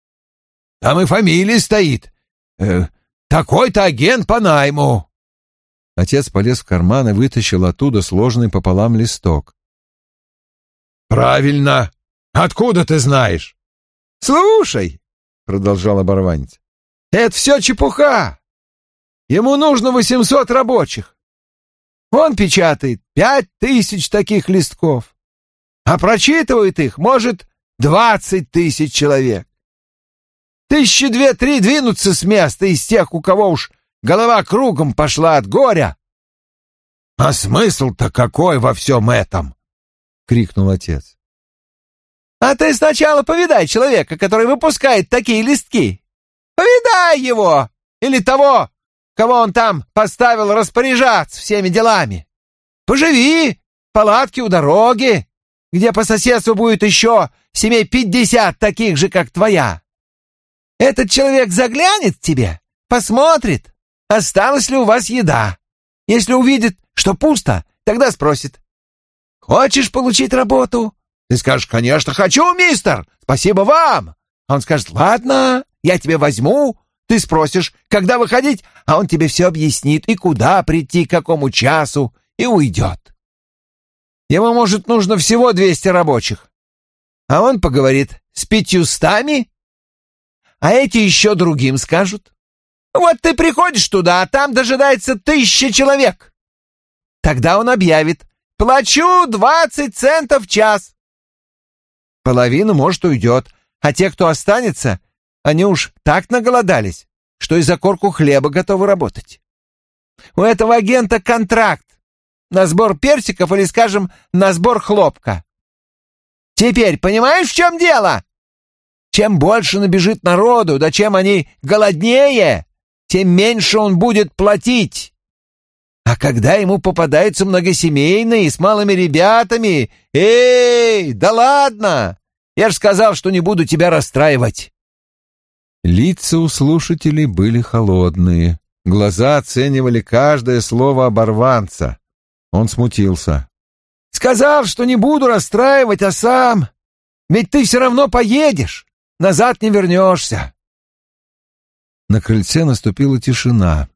Speaker 3: Там и фамилия стоит. Э, такой-то агент по найму.
Speaker 1: Отец полез в карман и вытащил оттуда сложенный пополам листок.
Speaker 3: «Правильно. Откуда ты знаешь?»
Speaker 2: «Слушай», — продолжал оборванец, — «это все чепуха. Ему нужно восемьсот рабочих. Он печатает пять тысяч таких листков, а прочитывает их, может, двадцать тысяч человек. Тысячи две-три двинутся с места из тех, у кого уж голова кругом пошла от горя.
Speaker 3: — А смысл-то какой во всем этом? — крикнул отец.
Speaker 2: — А ты сначала повидай человека, который выпускает такие листки. Повидай его! Или того, кого он там поставил распоряжаться всеми делами. Поживи, палатки у дороги, где по соседству будет еще семей пятьдесят таких же, как твоя. Этот человек заглянет к тебе, посмотрит, осталась ли у вас еда. Если увидит, что пусто, тогда спросит. «Хочешь получить работу?» Ты скажешь, «Конечно, хочу, мистер! Спасибо вам!» Он скажет, «Ладно, я тебе возьму, ты спросишь, когда выходить, а он тебе все объяснит, и куда прийти, к какому часу, и уйдет. Ему, может, нужно всего двести рабочих. А он поговорит с пятьюстами, а эти еще другим скажут. Вот ты приходишь туда, а там дожидается тысяча человек. Тогда он объявит «Плачу двадцать центов в час». Половина, может, уйдет,
Speaker 3: А те, кто останется, они уж так наголодались, что и за корку хлеба готовы работать. У этого агента контракт на сбор персиков или, скажем, на сбор хлопка. Теперь понимаешь, в чем дело? Чем больше набежит народу, да чем они голоднее, тем меньше он будет платить. А когда ему попадаются многосемейные с малыми ребятами, эй, да ладно, я же сказал, что не буду тебя расстраивать.
Speaker 1: Лица у слушателей были холодные, глаза оценивали каждое слово оборванца. Он смутился.
Speaker 3: Сказал, что не буду расстраивать, а сам... Ведь ты все равно поедешь, назад не вернешься.
Speaker 1: На крыльце наступила тишина.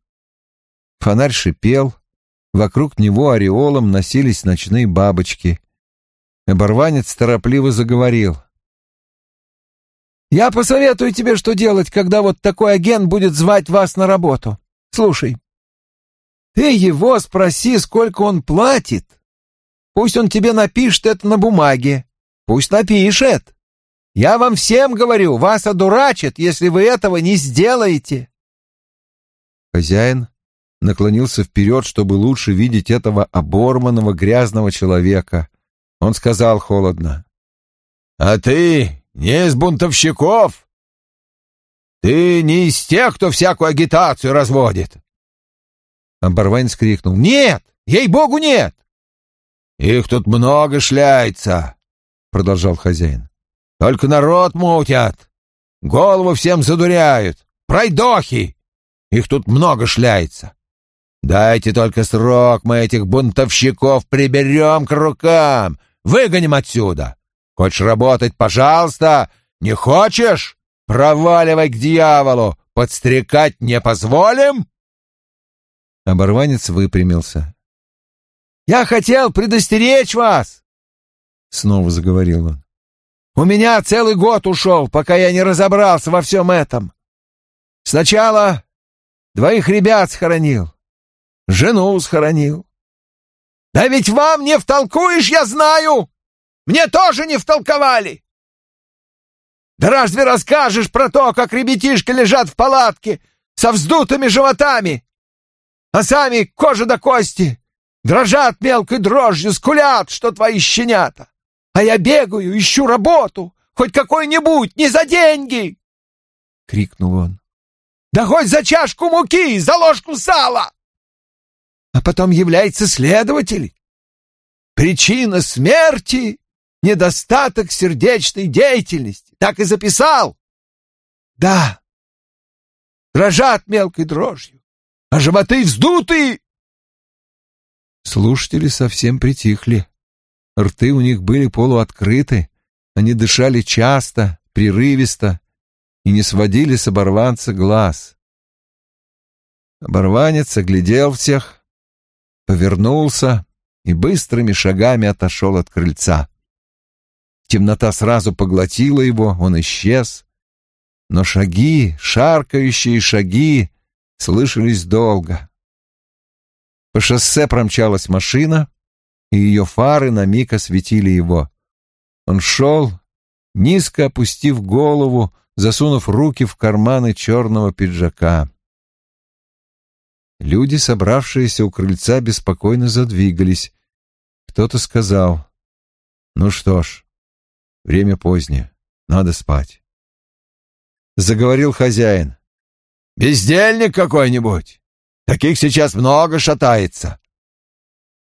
Speaker 1: Фонарь шипел, вокруг него ореолом носились ночные бабочки. Оборванец торопливо заговорил.
Speaker 3: «Я посоветую тебе, что делать, когда вот такой агент будет звать вас на работу. Слушай, ты его спроси, сколько он платит. Пусть он тебе напишет это на бумаге. Пусть напишет. Я вам всем говорю, вас одурачат, если вы этого не сделаете.
Speaker 1: Хозяин наклонился вперед, чтобы лучше видеть этого оборванного грязного человека. Он сказал холодно.
Speaker 3: «А ты не из бунтовщиков? Ты не из тех, кто всякую агитацию разводит?»
Speaker 1: Оборванец крикнул. «Нет! Ей-богу, нет!»
Speaker 3: «Их тут много шляется», — продолжал хозяин. «Только народ мутят, голову всем задуряют, пройдохи! Их тут много шляется. Дайте только срок, мы этих бунтовщиков приберем к рукам, выгоним отсюда. Хочешь работать, пожалуйста, не хочешь? Проваливай к дьяволу, подстрекать не позволим!»
Speaker 1: Оборванец выпрямился.
Speaker 3: «Я хотел предостеречь вас!» Снова заговорил он. «У меня целый год ушел, пока я не разобрался во всем этом. Сначала двоих ребят схоронил, жену схоронил. Да ведь вам не втолкуешь, я знаю! Мне тоже не втолковали!» «Да разве расскажешь про то, как ребятишки лежат в палатке со вздутыми животами, а сами кожа до кости, дрожат мелкой дрожью, скулят, что твои щенята. А я бегаю, ищу работу, хоть какой-нибудь, не за деньги!» — крикнул он. «Да хоть за чашку муки, за ложку сала!» А потом является следователь. Причина смерти — недостаток сердечной деятельности. Так и записал. Да, дрожат мелкой дрожью а животы вздуты!»
Speaker 1: Слушатели совсем притихли. Рты у них были полуоткрыты, они дышали часто, прерывисто и не сводили с оборванца глаз. Оборванец оглядел всех, повернулся и быстрыми шагами отошел от крыльца. Темнота сразу поглотила его, он исчез. Но шаги, шаркающие шаги, слышались долго. По шоссе промчалась машина, и ее фары на миг осветили его. Он шел, низко опустив голову, засунув руки в карманы черного пиджака. Люди, собравшиеся у крыльца, беспокойно задвигались. Кто-то сказал, «Ну что ж, время позднее, надо спать». Заговорил хозяин. Бездельник какой-нибудь. Таких сейчас много шатается.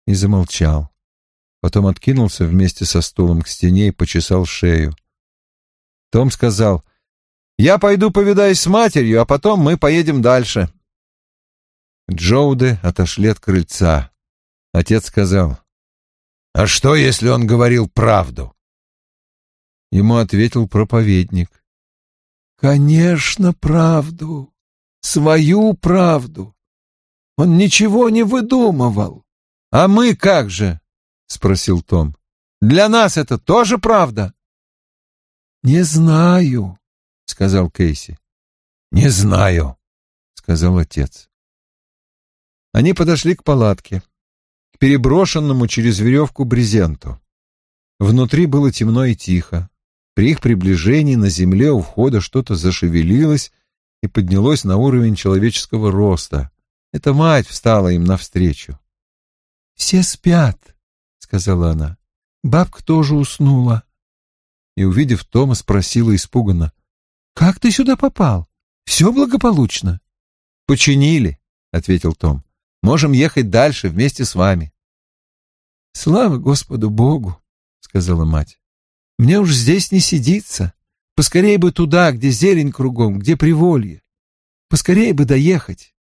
Speaker 1: И замолчал. Потом откинулся вместе со стулом к стене и почесал шею. Том сказал, «Я пойду повидаюсь с матерью, а потом мы поедем дальше». Джоуды отошли от крыльца. Отец сказал, «А что, если он говорил правду?» Ему ответил проповедник, «Конечно, правду свою правду. Он ничего не выдумывал. — А мы как же? — спросил Том. — Для нас это тоже правда? — Не знаю, — сказал Кейси. — Не знаю, — сказал отец. Они подошли к палатке, к переброшенному через веревку брезенту. Внутри было темно и тихо. При их приближении на земле у входа что-то зашевелилось и поднялось на уровень человеческого роста. Эта мать встала им навстречу.
Speaker 2: «Все спят», — сказала она. «Бабка тоже уснула».
Speaker 1: И, увидев Тома, спросила испуганно.
Speaker 2: «Как ты сюда попал? Все благополучно?»
Speaker 1: «Починили», — ответил Том. «Можем ехать дальше вместе с вами».
Speaker 2: «Слава Господу Богу», — сказала мать. «Мне уж здесь не сидится. Поскорее бы туда, где зелень кругом, где приволье. Поскорее бы доехать».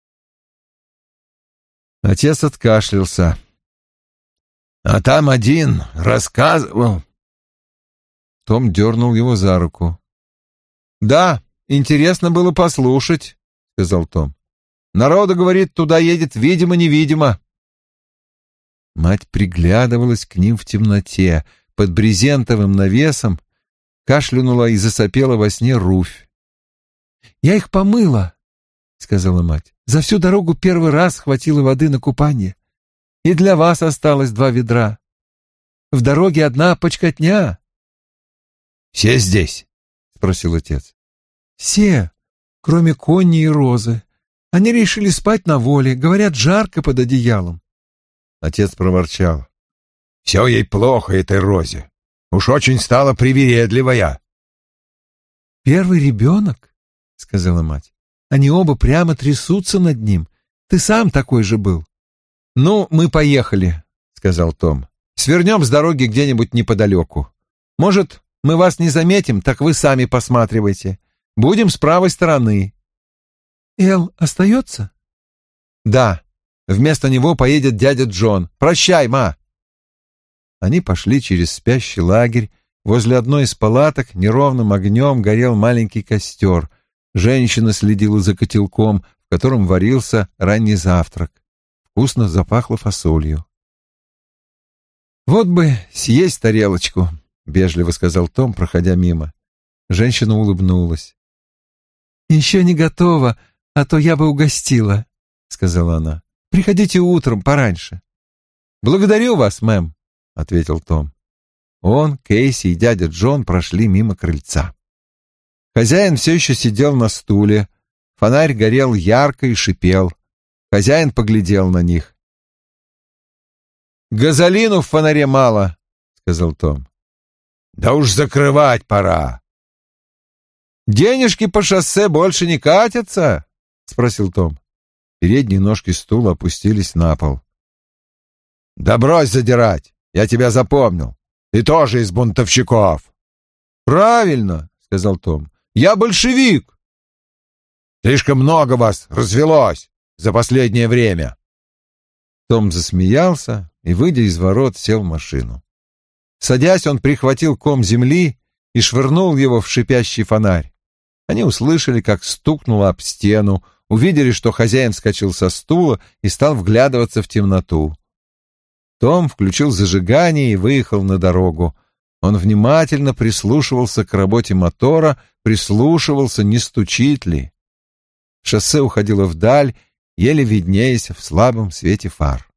Speaker 1: Отец откашлялся.
Speaker 3: «А там один рассказывал».
Speaker 1: Том дернул его за руку. «Да, интересно было послушать», — сказал Том. «Народу, говорит, туда едет видимо-невидимо». Мать приглядывалась к ним в темноте, под брезентовым навесом, кашлянула и засопела во сне Руфь.
Speaker 2: «Я их помыла», — сказала мать. «За всю дорогу первый раз хватило воды на купание. И для вас осталось два ведра. В дороге одна почкотня».
Speaker 3: «Все здесь?»
Speaker 1: — спросил отец.
Speaker 2: «Все, кроме Конни и Розы. Они решили спать на воле, говорят, жарко под одеялом.
Speaker 1: Отец проворчал.
Speaker 3: «Все ей плохо, этой Розе. Уж очень стала привередливая».
Speaker 2: «Первый ребенок», — сказала мать. «Они оба прямо трясутся над ним. Ты сам такой же был».
Speaker 1: «Ну, мы поехали», — сказал Том. «Свернем с дороги где-нибудь неподалеку. Может, мы вас не заметим, так вы сами посматривайте. Будем с правой стороны».
Speaker 2: «Эл остается?»
Speaker 1: «Да», Вместо него поедет дядя Джон. Прощай, ма!» Они пошли через спящий лагерь. Возле одной из палаток неровным огнем горел маленький костер. Женщина следила за котелком, в котором варился ранний завтрак. Вкусно запахло фасолью. «Вот бы съесть тарелочку», — вежливо сказал Том, проходя мимо. Женщина улыбнулась.
Speaker 2: «Еще не готово, а то я бы угостила», — сказала она. Приходите утром пораньше. Благодарю вас, мэм, ответил Том. Он, Кейси и дядя Джон прошли мимо крыльца. Хозяин все еще сидел на стуле. Фонарь горел ярко и шипел. Хозяин поглядел на них. «Газолину в фонаре мало», — сказал Том.
Speaker 3: «Да уж закрывать пора».
Speaker 1: «Денежки по шоссе больше не катятся?» — спросил Том. Передние ножки стула опустились на пол.
Speaker 3: «Да брось задирать! Я тебя запомнил. Ты тоже из бунтовщиков!»
Speaker 1: «Правильно!» — сказал Том. «Я большевик!»
Speaker 3: «Слишком много вас развелось за последнее время!»
Speaker 1: Том засмеялся и, выйдя из ворот, сел в машину. Садясь, он прихватил ком земли и швырнул его в шипящий фонарь. Они услышали, как стукнуло об стену, увидели, что хозяин вскочил со стула и стал вглядываться в темноту. Том включил зажигание и выехал на дорогу. Он внимательно прислушивался к работе мотора, прислушивался, не стучит ли. Шоссе уходило вдаль, еле виднеясь в слабом свете фар.